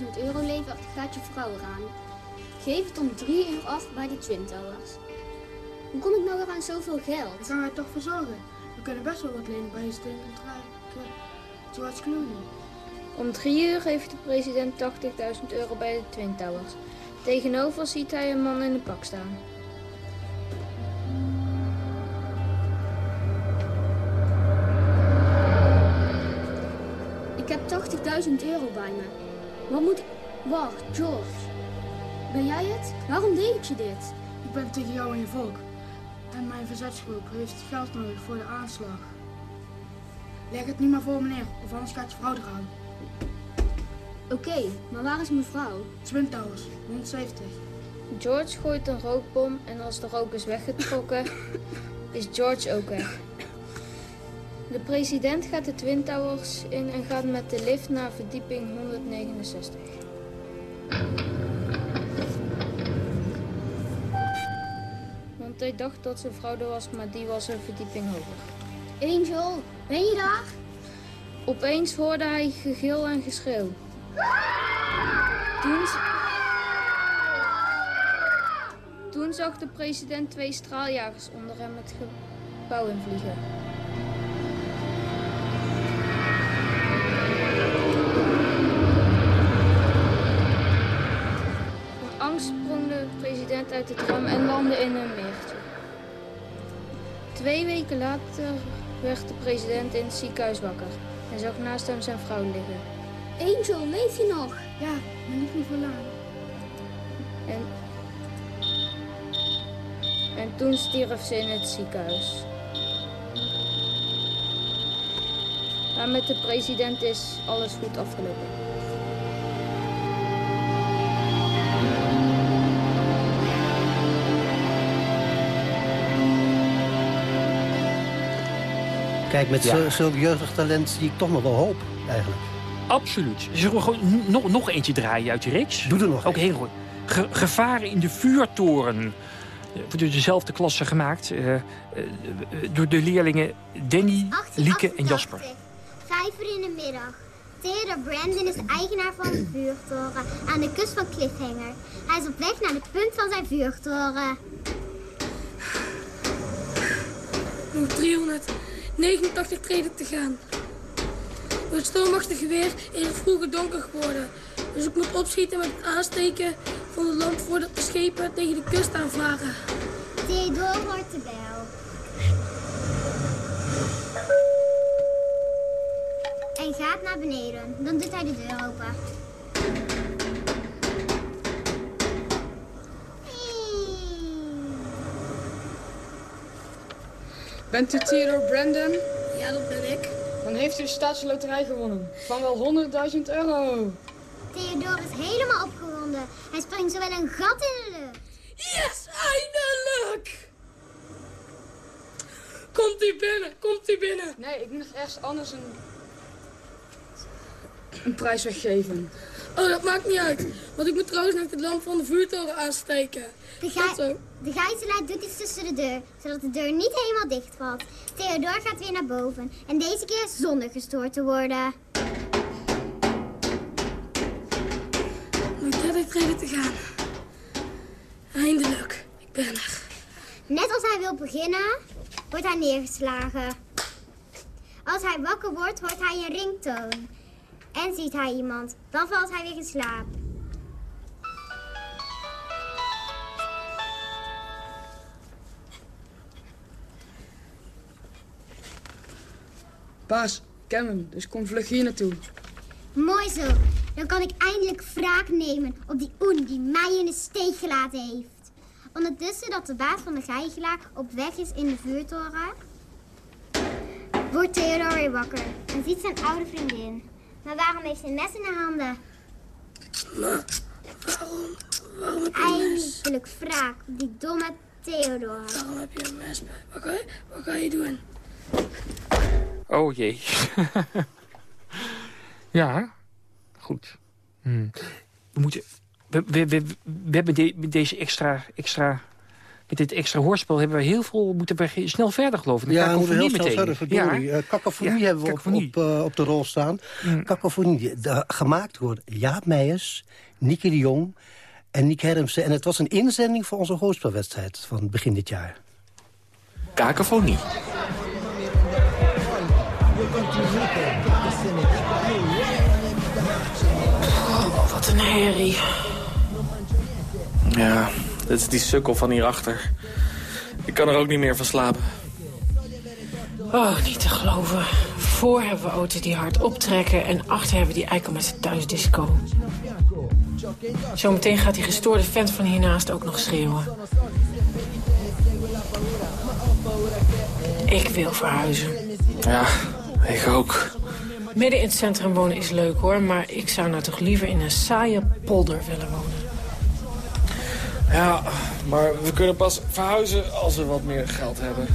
80.000 euro levert, gaat je vrouw eraan. Geef het om 3 uur af bij de Twin Towers. Hoe kom ik nou weer aan zoveel geld? Daar gaan wij toch voor zorgen. We kunnen best wel wat lenen bij een stinkend rijk. George Clooney. Om drie uur heeft de president 80.000 euro bij de Twin Towers. Tegenover ziet hij een man in een pak staan. 80.000 euro bij me. Wat moet ik... Wacht, George. Ben jij het? Waarom deed je dit? Ik ben tegen jou en je volk. En mijn verzetsgroep heeft geld nodig voor de aanslag. Leg het nu maar voor meneer, of anders gaat je vrouw eraan. Oké, maar waar is mijn vrouw? Twin Towers, 170. George gooit een rookbom en als de rook is weggetrokken, is George ook weg. De president gaat de Twin Towers in en gaat met de lift naar verdieping 169. Want hij dacht dat zijn vrouw er was, maar die was een verdieping hoger. Angel, ben je daar? Opeens hoorde hij gegil en geschreeuw. Toen, toen zag de president twee straaljagers onder hem het gebouw invliegen. President uit het raam en landde in een meertje. Twee weken later werd de president in het ziekenhuis wakker en zag naast hem zijn vrouw liggen. Angel, leef je nog? Ja, maar niet meer voor lang. En, en toen stierf ze in het ziekenhuis. Maar met de president is alles goed afgelopen. Kijk, met Ja. zo- zulk jeugdig talent zie ik toch nog wel hoop, eigenlijk. Absoluut. Zullen we gewoon nog, nog eentje draaien uit die reeks? Doe er nog Ook heel goed. Ge- gevaren in de vuurtoren. Eh, Wordt door dezelfde klasse gemaakt. eh, eh, door de leerlingen Danny, Lieke en Jasper. Vijf uur in de middag. Theodore Brandon is eigenaar van de vuurtoren aan de kust van Cliffhanger. Hij is op weg naar de punt van zijn vuurtoren. Nog 389 treden te gaan. Het stormachtige weer is vroeger donker geworden. Dus ik moet opschieten met het aansteken van de lamp voordat de schepen tegen de kust aanvaren. Theodore hoort de bel. En gaat naar beneden. Dan doet hij de deur open. Bent u Theodore Brandon? Ja, dat ben ik. Dan heeft u de staatsloterij gewonnen. Van wel 100.000 euro. Theodore is helemaal opgewonden. Hij springt zowel een gat in de lucht. Yes, eindelijk! Komt u binnen, komt u binnen. Nee, ik moet nog ergens anders een... een prijs weggeven. Oh, dat maakt niet uit. Want ik moet trouwens nog de lamp van de vuurtoren aansteken. De, gij de gijzelaar doet iets tussen de deur, zodat de deur niet helemaal dicht valt. Theodore gaat weer naar boven. En deze keer zonder gestoord te worden. Nog 30 treden te gaan. Eindelijk, ik ben er. Net als hij wil beginnen, wordt hij neergeslagen. Als hij wakker wordt, hoort hij een ringtoon. En ziet hij iemand. Dan valt hij weer in slaap. Baas, ik ken hem, dus kom vlug hier naartoe. Mooi zo. Dan kan ik eindelijk wraak nemen op die Oen die mij in de steek gelaten heeft. Ondertussen dat de baas van de gijgelaar op weg is in de vuurtoren... wordt Theodore weer wakker en ziet zijn oude vriendin. Maar waarom heeft hij een mes in de handen? Maar waarom? Waarom heb je een mes? Eindelijk wraak op die domme Theodore. Waarom heb je een mes? Wat ga je, wat ga je doen? Oh jee. [LAUGHS] ja, goed. Hmm. We moeten... We, we, we, we hebben de, met deze extra, extra... Met dit extra hoorspel hebben we heel veel... Moeten we snel verder geloven. Dan Ja, ga ik we moeten over heel snel meteen. verder. Verdorie. Ja. Cacophonie Ja, hebben we op, cacophonie. op, eh, op de rol staan. Mm. Cacophonie, de- gemaakt door Jaap Meijers, Nieke de Jong en Nick Hermsen. En het was een inzending voor onze hoorspelwedstrijd van begin dit jaar. Kakofonie. Oh, wat een herrie. Ja, dit is die sukkel van hierachter. Ik kan er ook niet meer van slapen. Oh, niet te geloven. Voor hebben we auto's die hard optrekken... en achter hebben we die eikel met zijn thuisdisco. Zometeen gaat die gestoorde vent van hiernaast ook nog schreeuwen. Ik wil verhuizen. Ja, ik ook. Midden in het centrum wonen is leuk hoor... maar ik zou nou toch liever in een saaie polder willen wonen. Ja, maar we kunnen pas verhuizen als we wat meer geld hebben.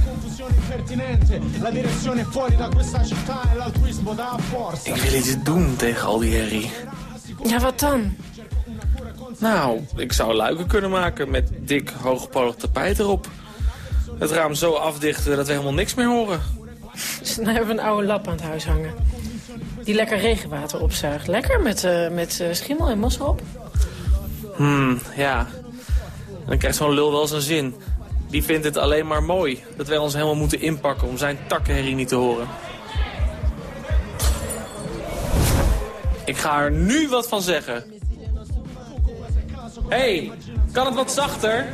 Ik wil iets doen tegen al die herrie. Ja, wat dan? Nou, ik zou luiken kunnen maken met dik, hoogpolig tapijt erop. Het raam zo afdichten dat we helemaal niks meer horen. Dus dan hebben we een oude lap aan het huis hangen. Die lekker regenwater opzuigt. Lekker met, eh, met eh, schimmel en mos erop. Hmm, ja. En dan krijgt zo'n lul wel zijn zin. Die vindt het alleen maar mooi dat wij ons helemaal moeten inpakken om zijn takkenherrie niet te horen. Ik ga er nu wat van zeggen. Hé, hey, kan het wat zachter?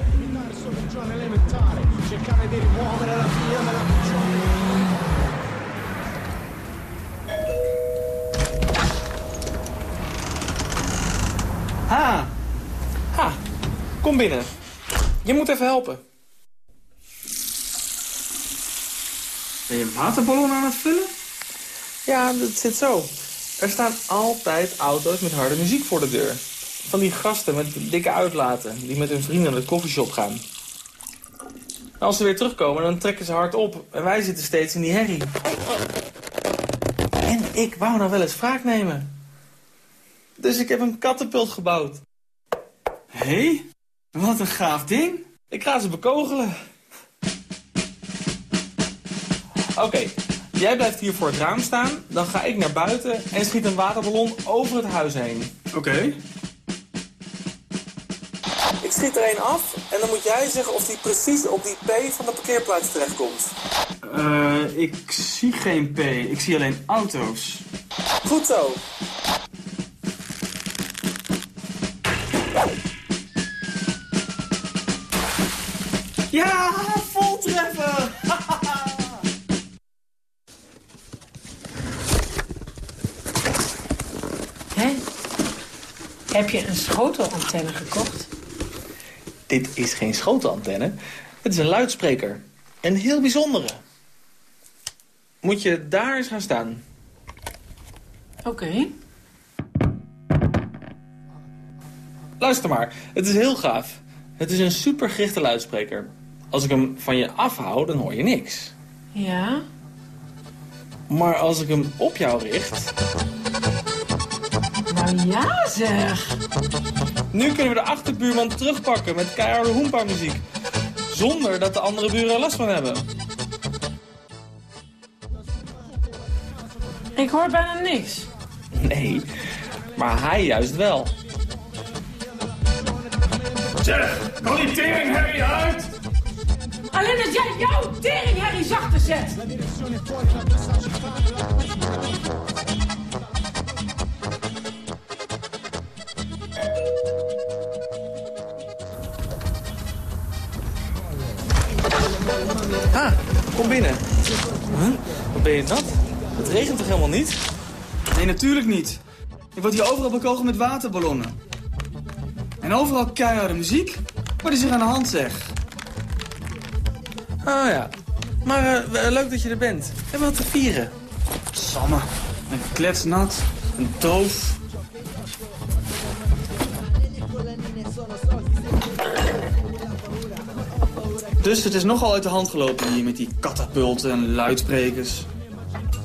Cercare di rimuovere la figlia Ha! Ha! Kom binnen. Je moet even helpen. Ben je waterballon aan het vullen? Ja, dat zit zo. Er staan altijd auto's met harde muziek voor de deur. Van die gasten met dikke uitlaten die met hun vrienden naar de koffieshop gaan. Als ze weer terugkomen, dan trekken ze hard op. En wij zitten steeds in die herrie. En ik wou nou wel eens wraak nemen. Dus ik heb een kattenpult gebouwd. Hé, hey, wat een gaaf ding. Ik ga ze bekogelen. Oké, Jij blijft hier voor het raam staan, dan ga ik naar buiten en schiet een waterballon over het huis heen. Oké. Ik schiet er één af en dan moet jij zeggen of die precies op die P van de parkeerplaats terechtkomt. Eh, ik zie geen P. Ik zie alleen auto's. Goed zo. Ja, voltreffer! [LAUGHS] Hè? Heb je een schotelantenne gekocht? Dit is geen schotelantenne. Het is een luidspreker. Een heel bijzondere. Moet je daar eens gaan staan. Oké. Luister maar, het is heel gaaf. Het is een supergerichte luidspreker. Als ik hem van je afhoud, dan hoor je niks. Ja? Maar als ik hem op jou richt... Nou ja zeg. Nu kunnen we de achterbuurman terugpakken met keiharde hoempa-muziek. Zonder dat de andere buren er last van hebben. Ik hoor bijna niks. Nee, maar hij juist wel. Zeg, kan die teringherrie uit? Alleen dat jij jouw teringherrie zachter zet. Ah, kom binnen. Huh? Wat ben je nat? Het regent toch helemaal niet? Nee, natuurlijk niet. Ik word hier overal bekogeld met waterballonnen. En overal keiharde muziek. Wat is er aan de hand, zeg? Oh ja. Maar eh, leuk dat je er bent. We hebben wat te vieren. Samme. En kletsnat. En doof. Dus het is nogal uit de hand gelopen hier met die katapulten en luidsprekers.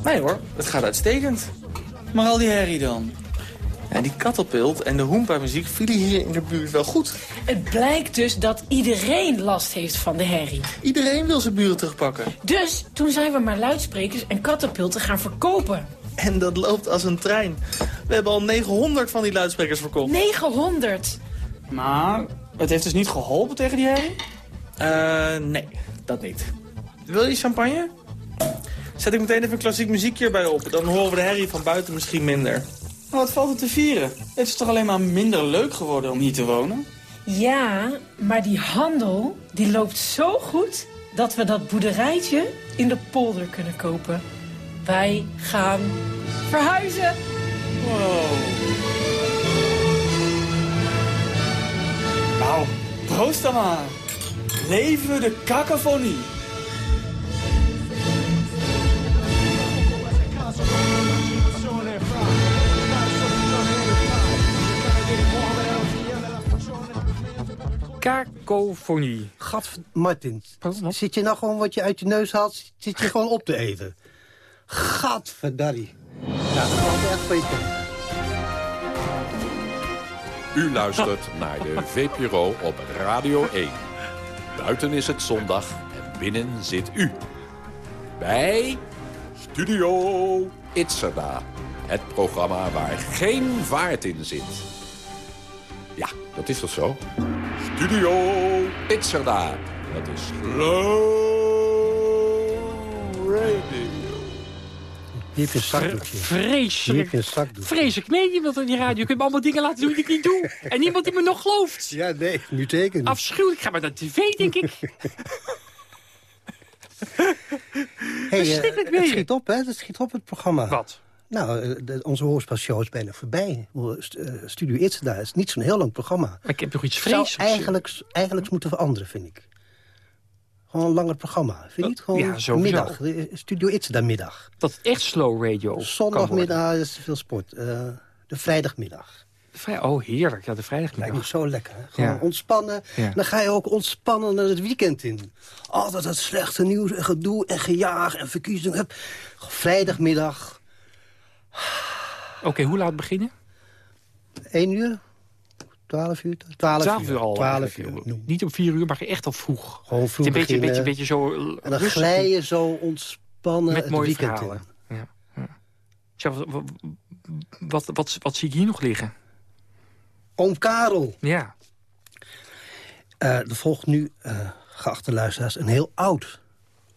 Nee hoor, het gaat uitstekend. Maar al die herrie dan? Ja, die katapult en de hoempa-muziek vielen hier in de buurt wel goed. Het blijkt dus dat iedereen last heeft van de herrie. Iedereen wil zijn buren terugpakken. Dus toen zijn we maar luidsprekers en katapulten gaan verkopen. En dat loopt als een trein. We hebben al 900 van die luidsprekers verkocht. 900! Maar het heeft dus niet geholpen tegen die herrie? Eh, nee, dat niet. Wil je champagne? Zet ik meteen even klassiek muziekje erbij op. Dan horen we de herrie van buiten misschien minder. Maar wat valt er te vieren? Het is toch alleen maar minder leuk geworden om hier te wonen? Ja, maar die handel die loopt zo goed dat we dat boerderijtje in de polder kunnen kopen. Wij gaan verhuizen. Wow. Nou, proost dan maar. Leven de cacophonie. Kakofonie. Gat, Martin, zit je nou gewoon wat je uit je neus haalt, zit je gewoon op te eten? Gadverdarrie. Ja, dat valt echt beter. U luistert naar de VPRO op Radio 1. Buiten is het zondag en binnen zit u. Bij Studio Itzerda. Het programma waar geen vaart in zit. Ja, dat is toch zo? Studio Itzerda. Dat is Slow Radio. Hier heb je een zakdoekje. Vreselijk. Heb een zakdoek. Vreselijk. Nee, iemand op die radio. Je kunt me allemaal dingen laten doen die ik niet doe. [LAUGHS] En niemand die me nog gelooft. Ja, nee, nu teken. Afschuwelijk. Ga maar naar tv, denk ik. [LAUGHS] Hey, eh, het schiet op, hè? Het schiet op, het programma. Wat? Nou, eh, de- onze hoorspelshow is bijna voorbij. St- eh, Studio Itzda is niet zo'n heel lang programma. Maar ik heb nog iets Zou vreselijks. eigenlijk, eigenlijk moeten veranderen, vind ik. Gewoon een langer programma. Vind je niet? Gewoon Ja, sowieso. middag. Studio Itzda middag. Dat het echt slow radio Zondagmiddag is veel sport. Eh, de vrijdagmiddag. Oh, heerlijk. Ja, de vrijdagmiddag. Lijkt me zo lekker. Hè? Gewoon Ja. ontspannen. Ja. Dan ga je ook ontspannen naar het weekend in. Altijd dat slechte nieuws en gedoe en gejaag en verkiezingen. Vrijdagmiddag, Oké, hoe laat beginnen? 1 uur, 12 uur, 12, 12 uur al. 12 eigenlijk. uur. Niet om 4 uur, maar echt al vroeg. Gewoon vroeg Het is een beetje, beetje, beetje zo En dan glij je zo ontspannen Met het mooie weekend verhalen. in. Ja, ja. Tja, wat, wat, wat, wat, zie ik hier nog liggen? Oom Karel. Ja. Eh, er volgt nu, eh, geachte luisteraars, een heel oud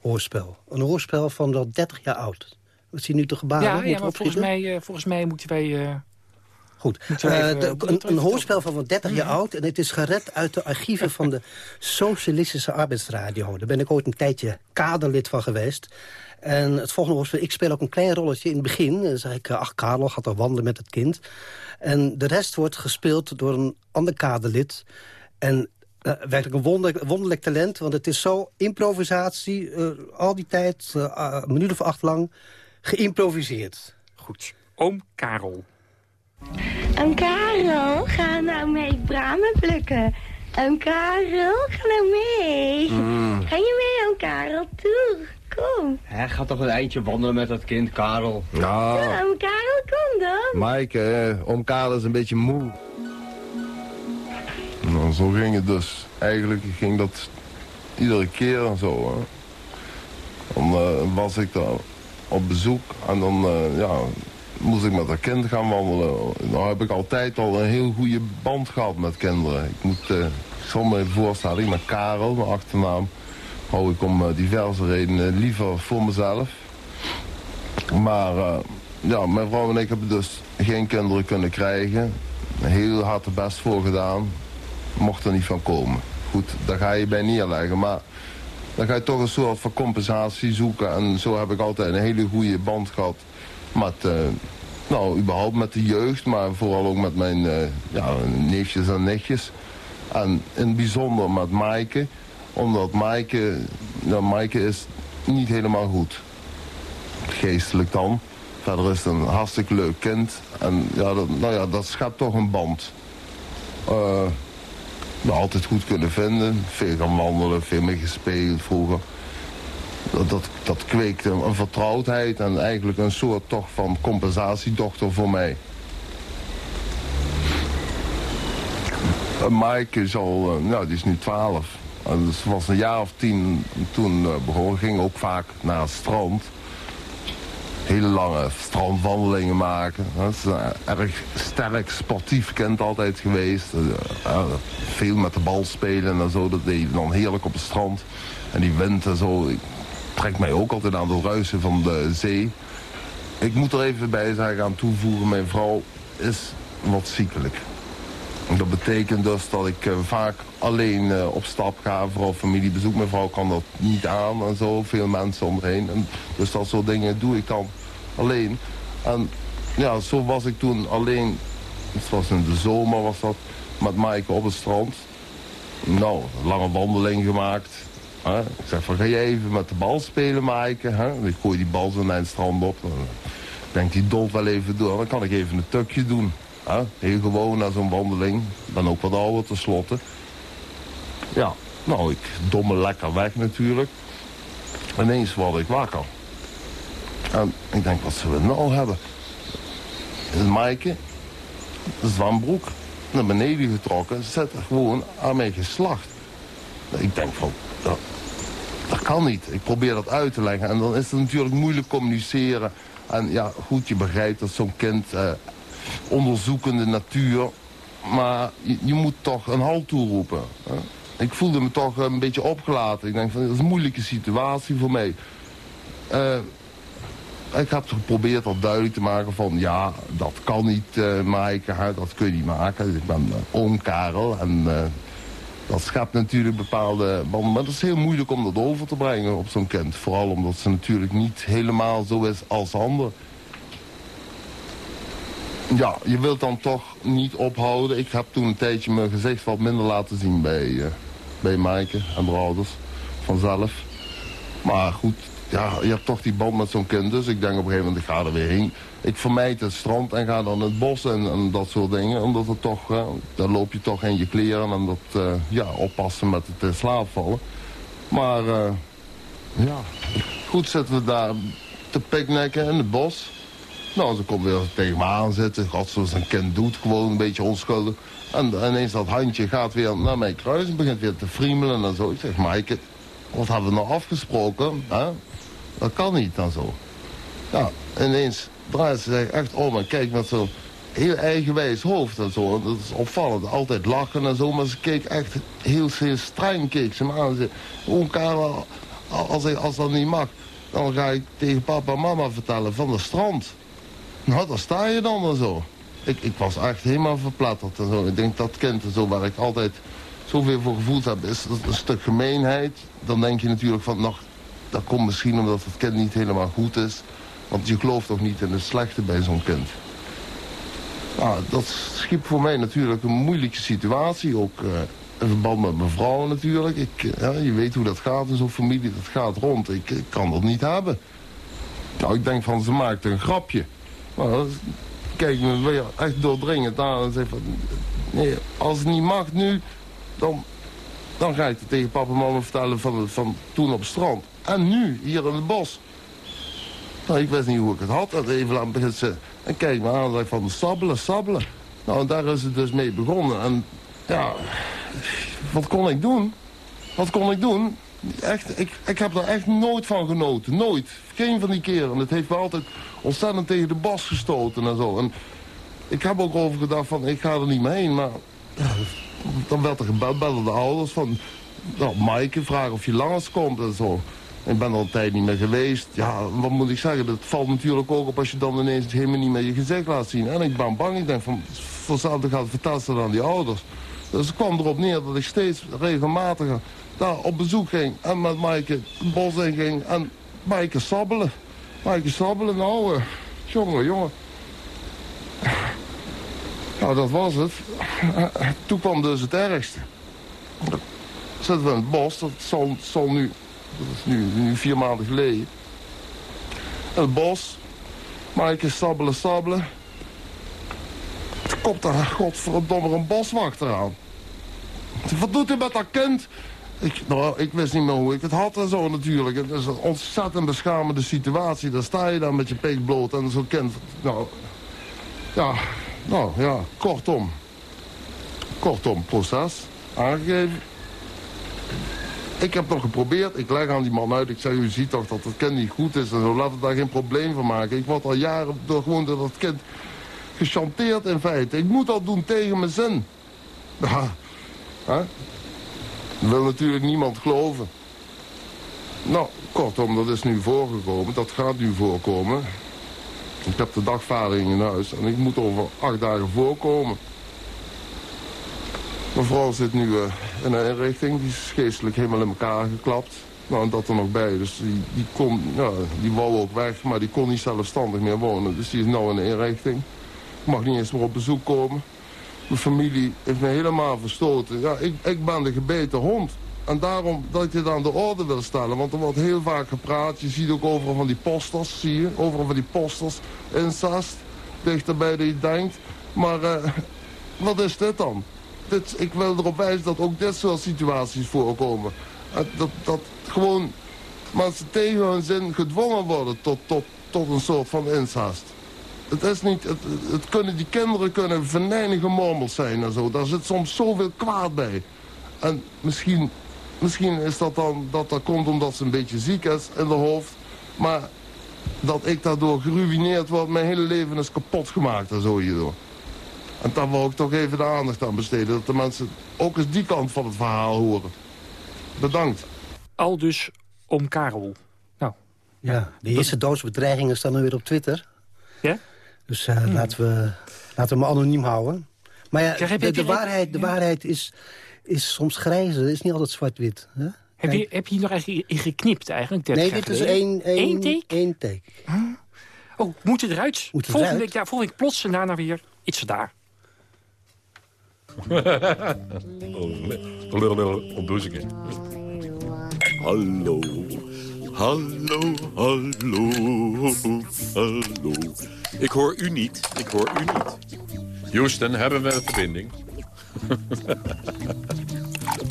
hoorspel. Een hoorspel van wel 30 jaar oud. Zie nu te gebaren? ja, ja maar volgens mij, eh, volgens mij moeten wij... eh, Goed. Eh, de- een, een hoorspel van wel 30 jaar oud. En het is gered uit de archieven van de [LAUGHS] Socialistische Arbeidsradio. Daar ben ik ooit een tijdje kaderlid van geweest. En het volgende hoorspel, ik speel ook een klein rolletje in het begin. Dan zeg ik, ach, Karel gaat er wandelen met het kind. En de rest wordt gespeeld door een ander kaderlid. En eh, werkelijk een wonder, wonderlijk talent. Want het is zo improvisatie, al die tijd, ah, een minuut of acht lang, geïmproviseerd. Goed. Oom Karel. Oom Karel, ga nou mee bramen plukken. Oom Karel, ga nou mee. Mm. Ga je mee, oom Karel? Toe, kom. Hij gaat toch een eindje wandelen met dat kind, Karel. Ja, Ja, oom Karel, kom dan. Maaike, eh, oom Karel is een beetje moe. Nou, zo ging het dus. Eigenlijk ging dat iedere keer zo. Hè. Dan eh, was ik daar op bezoek en dan eh, ja, moest ik met dat kind gaan wandelen. Nou heb ik altijd al een heel goede band gehad met kinderen. Ik moet, eh, ik zal me even voorstellen, ben Karel, mijn achternaam hou ik om eh, diverse redenen liever voor mezelf. Maar eh, ja, mijn vrouw en ik hebben dus geen kinderen kunnen krijgen. Heel hard er best voor gedaan. Mocht er niet van komen. Goed, daar ga je bij neerleggen. Maar dan ga je toch een soort van compensatie zoeken. En zo heb ik altijd een hele goede band gehad met, eh, nou, überhaupt met de jeugd. Maar vooral ook met mijn eh, ja, neefjes en nichtjes. En in het bijzonder met Maaike. Omdat Maaike, ja, Maaike is niet helemaal goed. Geestelijk dan. Verder is het een hartstikke leuk kind. En ja, dat, nou ja, dat schept toch een band. Eh, nou, altijd goed kunnen vinden. Veel gaan wandelen, veel mee gespeeld vroeger. Dat, dat, dat kweekt een, vertrouwdheid en eigenlijk een soort toch van compensatiedochter voor mij. En Maaike is al, eh, nou, die is nu 12. En ze was een jaar of tien toen uh, begon. Ging ook vaak naar het strand. Hele lange strandwandelingen maken. Dat is een erg sterk sportief kind altijd geweest. Uh, uh, veel met de bal spelen en zo. Dat deed dan heerlijk op het strand. En die wind en zo trekt mij ook altijd aan het ruisen van de zee. Ik moet er even bij zeggen aan toevoegen. Mijn vrouw is wat ziekelijk. Dat betekent dus dat ik uh, vaak alleen uh, op stap ga, vooral familiebezoek. Mijn vrouw kan dat niet aan en zo, veel mensen om me heen. En dus dat soort dingen doe ik dan alleen. En ja, zo was ik toen alleen, het was in de zomer was dat, met Maaike op het strand. Nou, lange wandeling gemaakt. Hè? Ik zeg van, ga jij even met de bal spelen, Maaike? Hè? Ik gooi die bal zo naar het strand op. Ik denk, die dolt wel even door, dan kan ik even een tukje doen. Ja, heel gewoon naar zo'n wandeling. Dan ook wat ouder tenslotte. Ja, nou, ik domme lekker weg natuurlijk. Ineens word ik wakker. En ik denk, wat zullen we nou hebben? En Maaike, de zwambroek, naar beneden getrokken. Zet gewoon aan mij geslacht. Ik denk van, dat, kan niet. Ik probeer dat uit te leggen. En dan is het natuurlijk moeilijk communiceren. En ja, goed, je begrijpt dat zo'n kind... Uh, onderzoekende natuur. Maar je, moet toch een halt toeroepen. Hè? Ik voelde me toch een beetje opgelaten. Ik denk van, dat is een moeilijke situatie voor mij. Uh, ik heb geprobeerd dat duidelijk te maken van... ja, dat kan niet, uh, Maaike, dat kun je niet maken. Ik ben oom Karel en dat schept natuurlijk bepaalde banden. Maar het is heel moeilijk om dat over te brengen op zo'n kind. Vooral omdat ze natuurlijk niet helemaal zo is als anderen. Ja, je wilt dan toch niet ophouden. Ik heb toen een tijdje mijn gezicht wat minder laten zien bij, uh, bij Maaike en de ouders. Vanzelf. Maar goed, ja, je hebt toch die band met zo'n kind. Dus ik denk op een gegeven moment, ik ga er weer heen. Ik vermijd het strand en ga dan het bos en, en dat soort dingen. Omdat het toch, uh, daar loop je toch in je kleren en dat, uh, ja, oppassen met het in slaap vallen. Maar, ja, goed zitten we daar te picknicken in het bos. Nou, ze komt weer tegen me aan zitten. God, zoals een kind doet, gewoon een beetje onschuldig. En ineens dat handje gaat weer naar mijn kruis en begint weer te friemelen en zo. Ik zeg, Maaike, wat hebben we nou afgesproken? Hè? Dat kan niet dan zo. Ja, ineens draait ze zich echt om en kijkt met zo'n heel eigenwijs hoofd en zo. En dat is opvallend. Altijd lachen en zo, maar ze keek echt heel, heel streng ze me aan. Ze Karel, als, ik, als dat niet mag, dan ga ik tegen papa en mama vertellen van de strand. Nou, daar sta je dan en zo. Ik, ik was echt helemaal verplatterd en zo. Ik denk dat kind zo, waar ik altijd zoveel voor gevoeld heb, is een stuk gemeenheid. Dan denk je natuurlijk van, nog, dat komt misschien omdat het kind niet helemaal goed is. Want je gelooft toch niet in het slechte bij zo'n kind. Nou, dat schiep voor mij natuurlijk een moeilijke situatie. Ook uh, in verband met mijn vrouw natuurlijk. Ik, uh, je weet hoe dat gaat in zo'n familie. Dat gaat rond. Ik, ik, kan dat niet hebben. Nou, ik denk van, ze maakt een grapje. Maar kijk me weer echt doordringend aan en van... Nee, als het niet mag nu, dan, dan ga ik het tegen papa en mama vertellen van, van toen op het strand. En nu, hier in het bos. Nou, ik wist niet hoe ik het had. En even aan beginnen en kijk me aan en van sabbelen, sabbelen. Nou, daar is het dus mee begonnen. En ja, wat kon ik doen? Wat kon ik doen? Echt, ik, ik heb er echt nooit van genoten. Nooit. Geen van die keren. Het heeft me altijd ontzettend tegen de bas gestoten en zo. En ik heb ook over gedacht van, ik ga er niet mee heen. Maar dan werd er gebeld, belden de ouders van... Nou, Maaike, vragen of je langskomt en zo. Ik ben al een tijd niet meer geweest. Ja, wat moet ik zeggen? Dat valt natuurlijk ook op als je dan ineens helemaal niet meer je gezicht laat zien. En ik ben bang. Ik denk van, vanzelfde gaat vertellen aan die ouders. Dus het kwam erop neer dat ik steeds regelmatiger daar op bezoek ging. En met Maaike het bos in ging. En Maaike sabbelen. Maaike sabbelen, nou, uh, jongen, jongen. Nou, dat was het. Toen kwam dus het ergste. Zitten we in het bos, dat zal, zal nu dat is nu, vier maanden geleden. Het bos. Maaike sabbelen, sabbelen. Er komt daar, godverdomme, een boswachter aan. Wat doet hij met dat kind? Ik, nou, ik wist niet meer hoe ik het had en zo natuurlijk. Het is een ontzettend beschamende situatie. Daar sta je dan met je peek bloot en zo'n kind... Nou, ja, nou ja, kortom. Kortom, proces. Aangegeven ik heb nog geprobeerd. Ik leg aan die man uit. Ik zeg, u ziet toch dat het kind niet goed is. En zo laat het daar geen probleem van maken. Ik word al jaren door gewoon door dat kind gechanteerd in feite. Ik moet dat doen tegen mijn zin. [LAUGHS] Ja. Hè? Wil natuurlijk niemand geloven. Nou, kortom, dat is nu voorgekomen. Dat gaat nu voorkomen. Ik heb de dagvaarding in huis en ik moet over acht dagen voorkomen. Mijn vrouw zit nu uh, in een inrichting. Die is geestelijk helemaal in elkaar geklapt. Nou, en dat er nog bij. Dus die, die, kon, ja, die wou ook weg, maar die kon niet zelfstandig meer wonen. Dus die is nu in een inrichting. Mag niet eens meer op bezoek komen. Mijn familie heeft me helemaal verstoten. Ja, ik, ik ben de gebeten hond. En daarom dat dit aan de orde wil stellen. Want er wordt heel vaak gepraat. Je ziet ook overal van die posters, zie je. Overal van die posters. Incest. Dichterbij dat je denkt. Maar uh, wat is dit dan? dit, ik wil erop wijzen dat ook dit soort situaties voorkomen. Dat, dat gewoon mensen tegen hun zin gedwongen worden tot, tot, tot een soort van incest. Het, is niet, het, het kunnen, die kinderen kunnen venijnige mormels zijn en zo. Daar zit soms zoveel kwaad bij. En misschien, misschien is dat dan dat dat komt omdat ze een beetje ziek is in de hoofd. Maar dat ik daardoor geruineerd word, mijn hele leven is kapot gemaakt en zo hierdoor. En daar wil ik toch even de aandacht aan besteden. Dat de mensen ook eens die kant van het verhaal horen. Bedankt. Al dus om Karel. Nou. Ja, de eerste doodsbedreigingen staan nu weer op Twitter. Ja? Dus uh, laten, we, laten we hem anoniem houden. Maar ja, de, de, waarheid, de waarheid is, is soms grijs. Het is niet altijd zwart-wit. Heb je, heb je hier nog eigenlijk in geknipt eigenlijk? Nee, dit is één, één, Eén take? Één take. Oh, moet het eruit? Moet het volgende, eruit? Week, ja, volgende week plots en daarna weer iets daar. Op doezingen. Hallo, hallo, hallo, hallo. Ik hoor u niet, ik hoor u niet. Houston, hebben we een verbinding?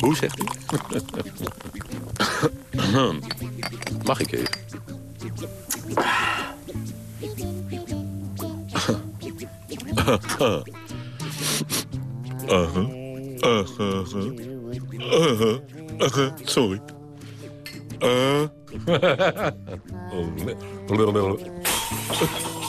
[LAUGHS] Hoe zegt u? [COUGHS] Mag ik even? Uh-huh. Uh-huh. Uh-huh.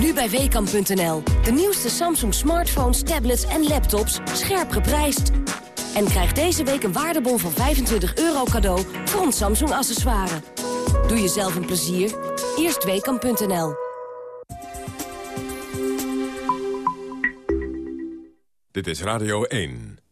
Nu bij Weekamp.nl. De nieuwste Samsung smartphones, tablets en laptops scherp geprijsd. En krijg deze week een waardebon van 25 euro cadeau voor Samsung accessoire. Doe jezelf een plezier. Eerst Weekamp.nl. Dit is Radio 1.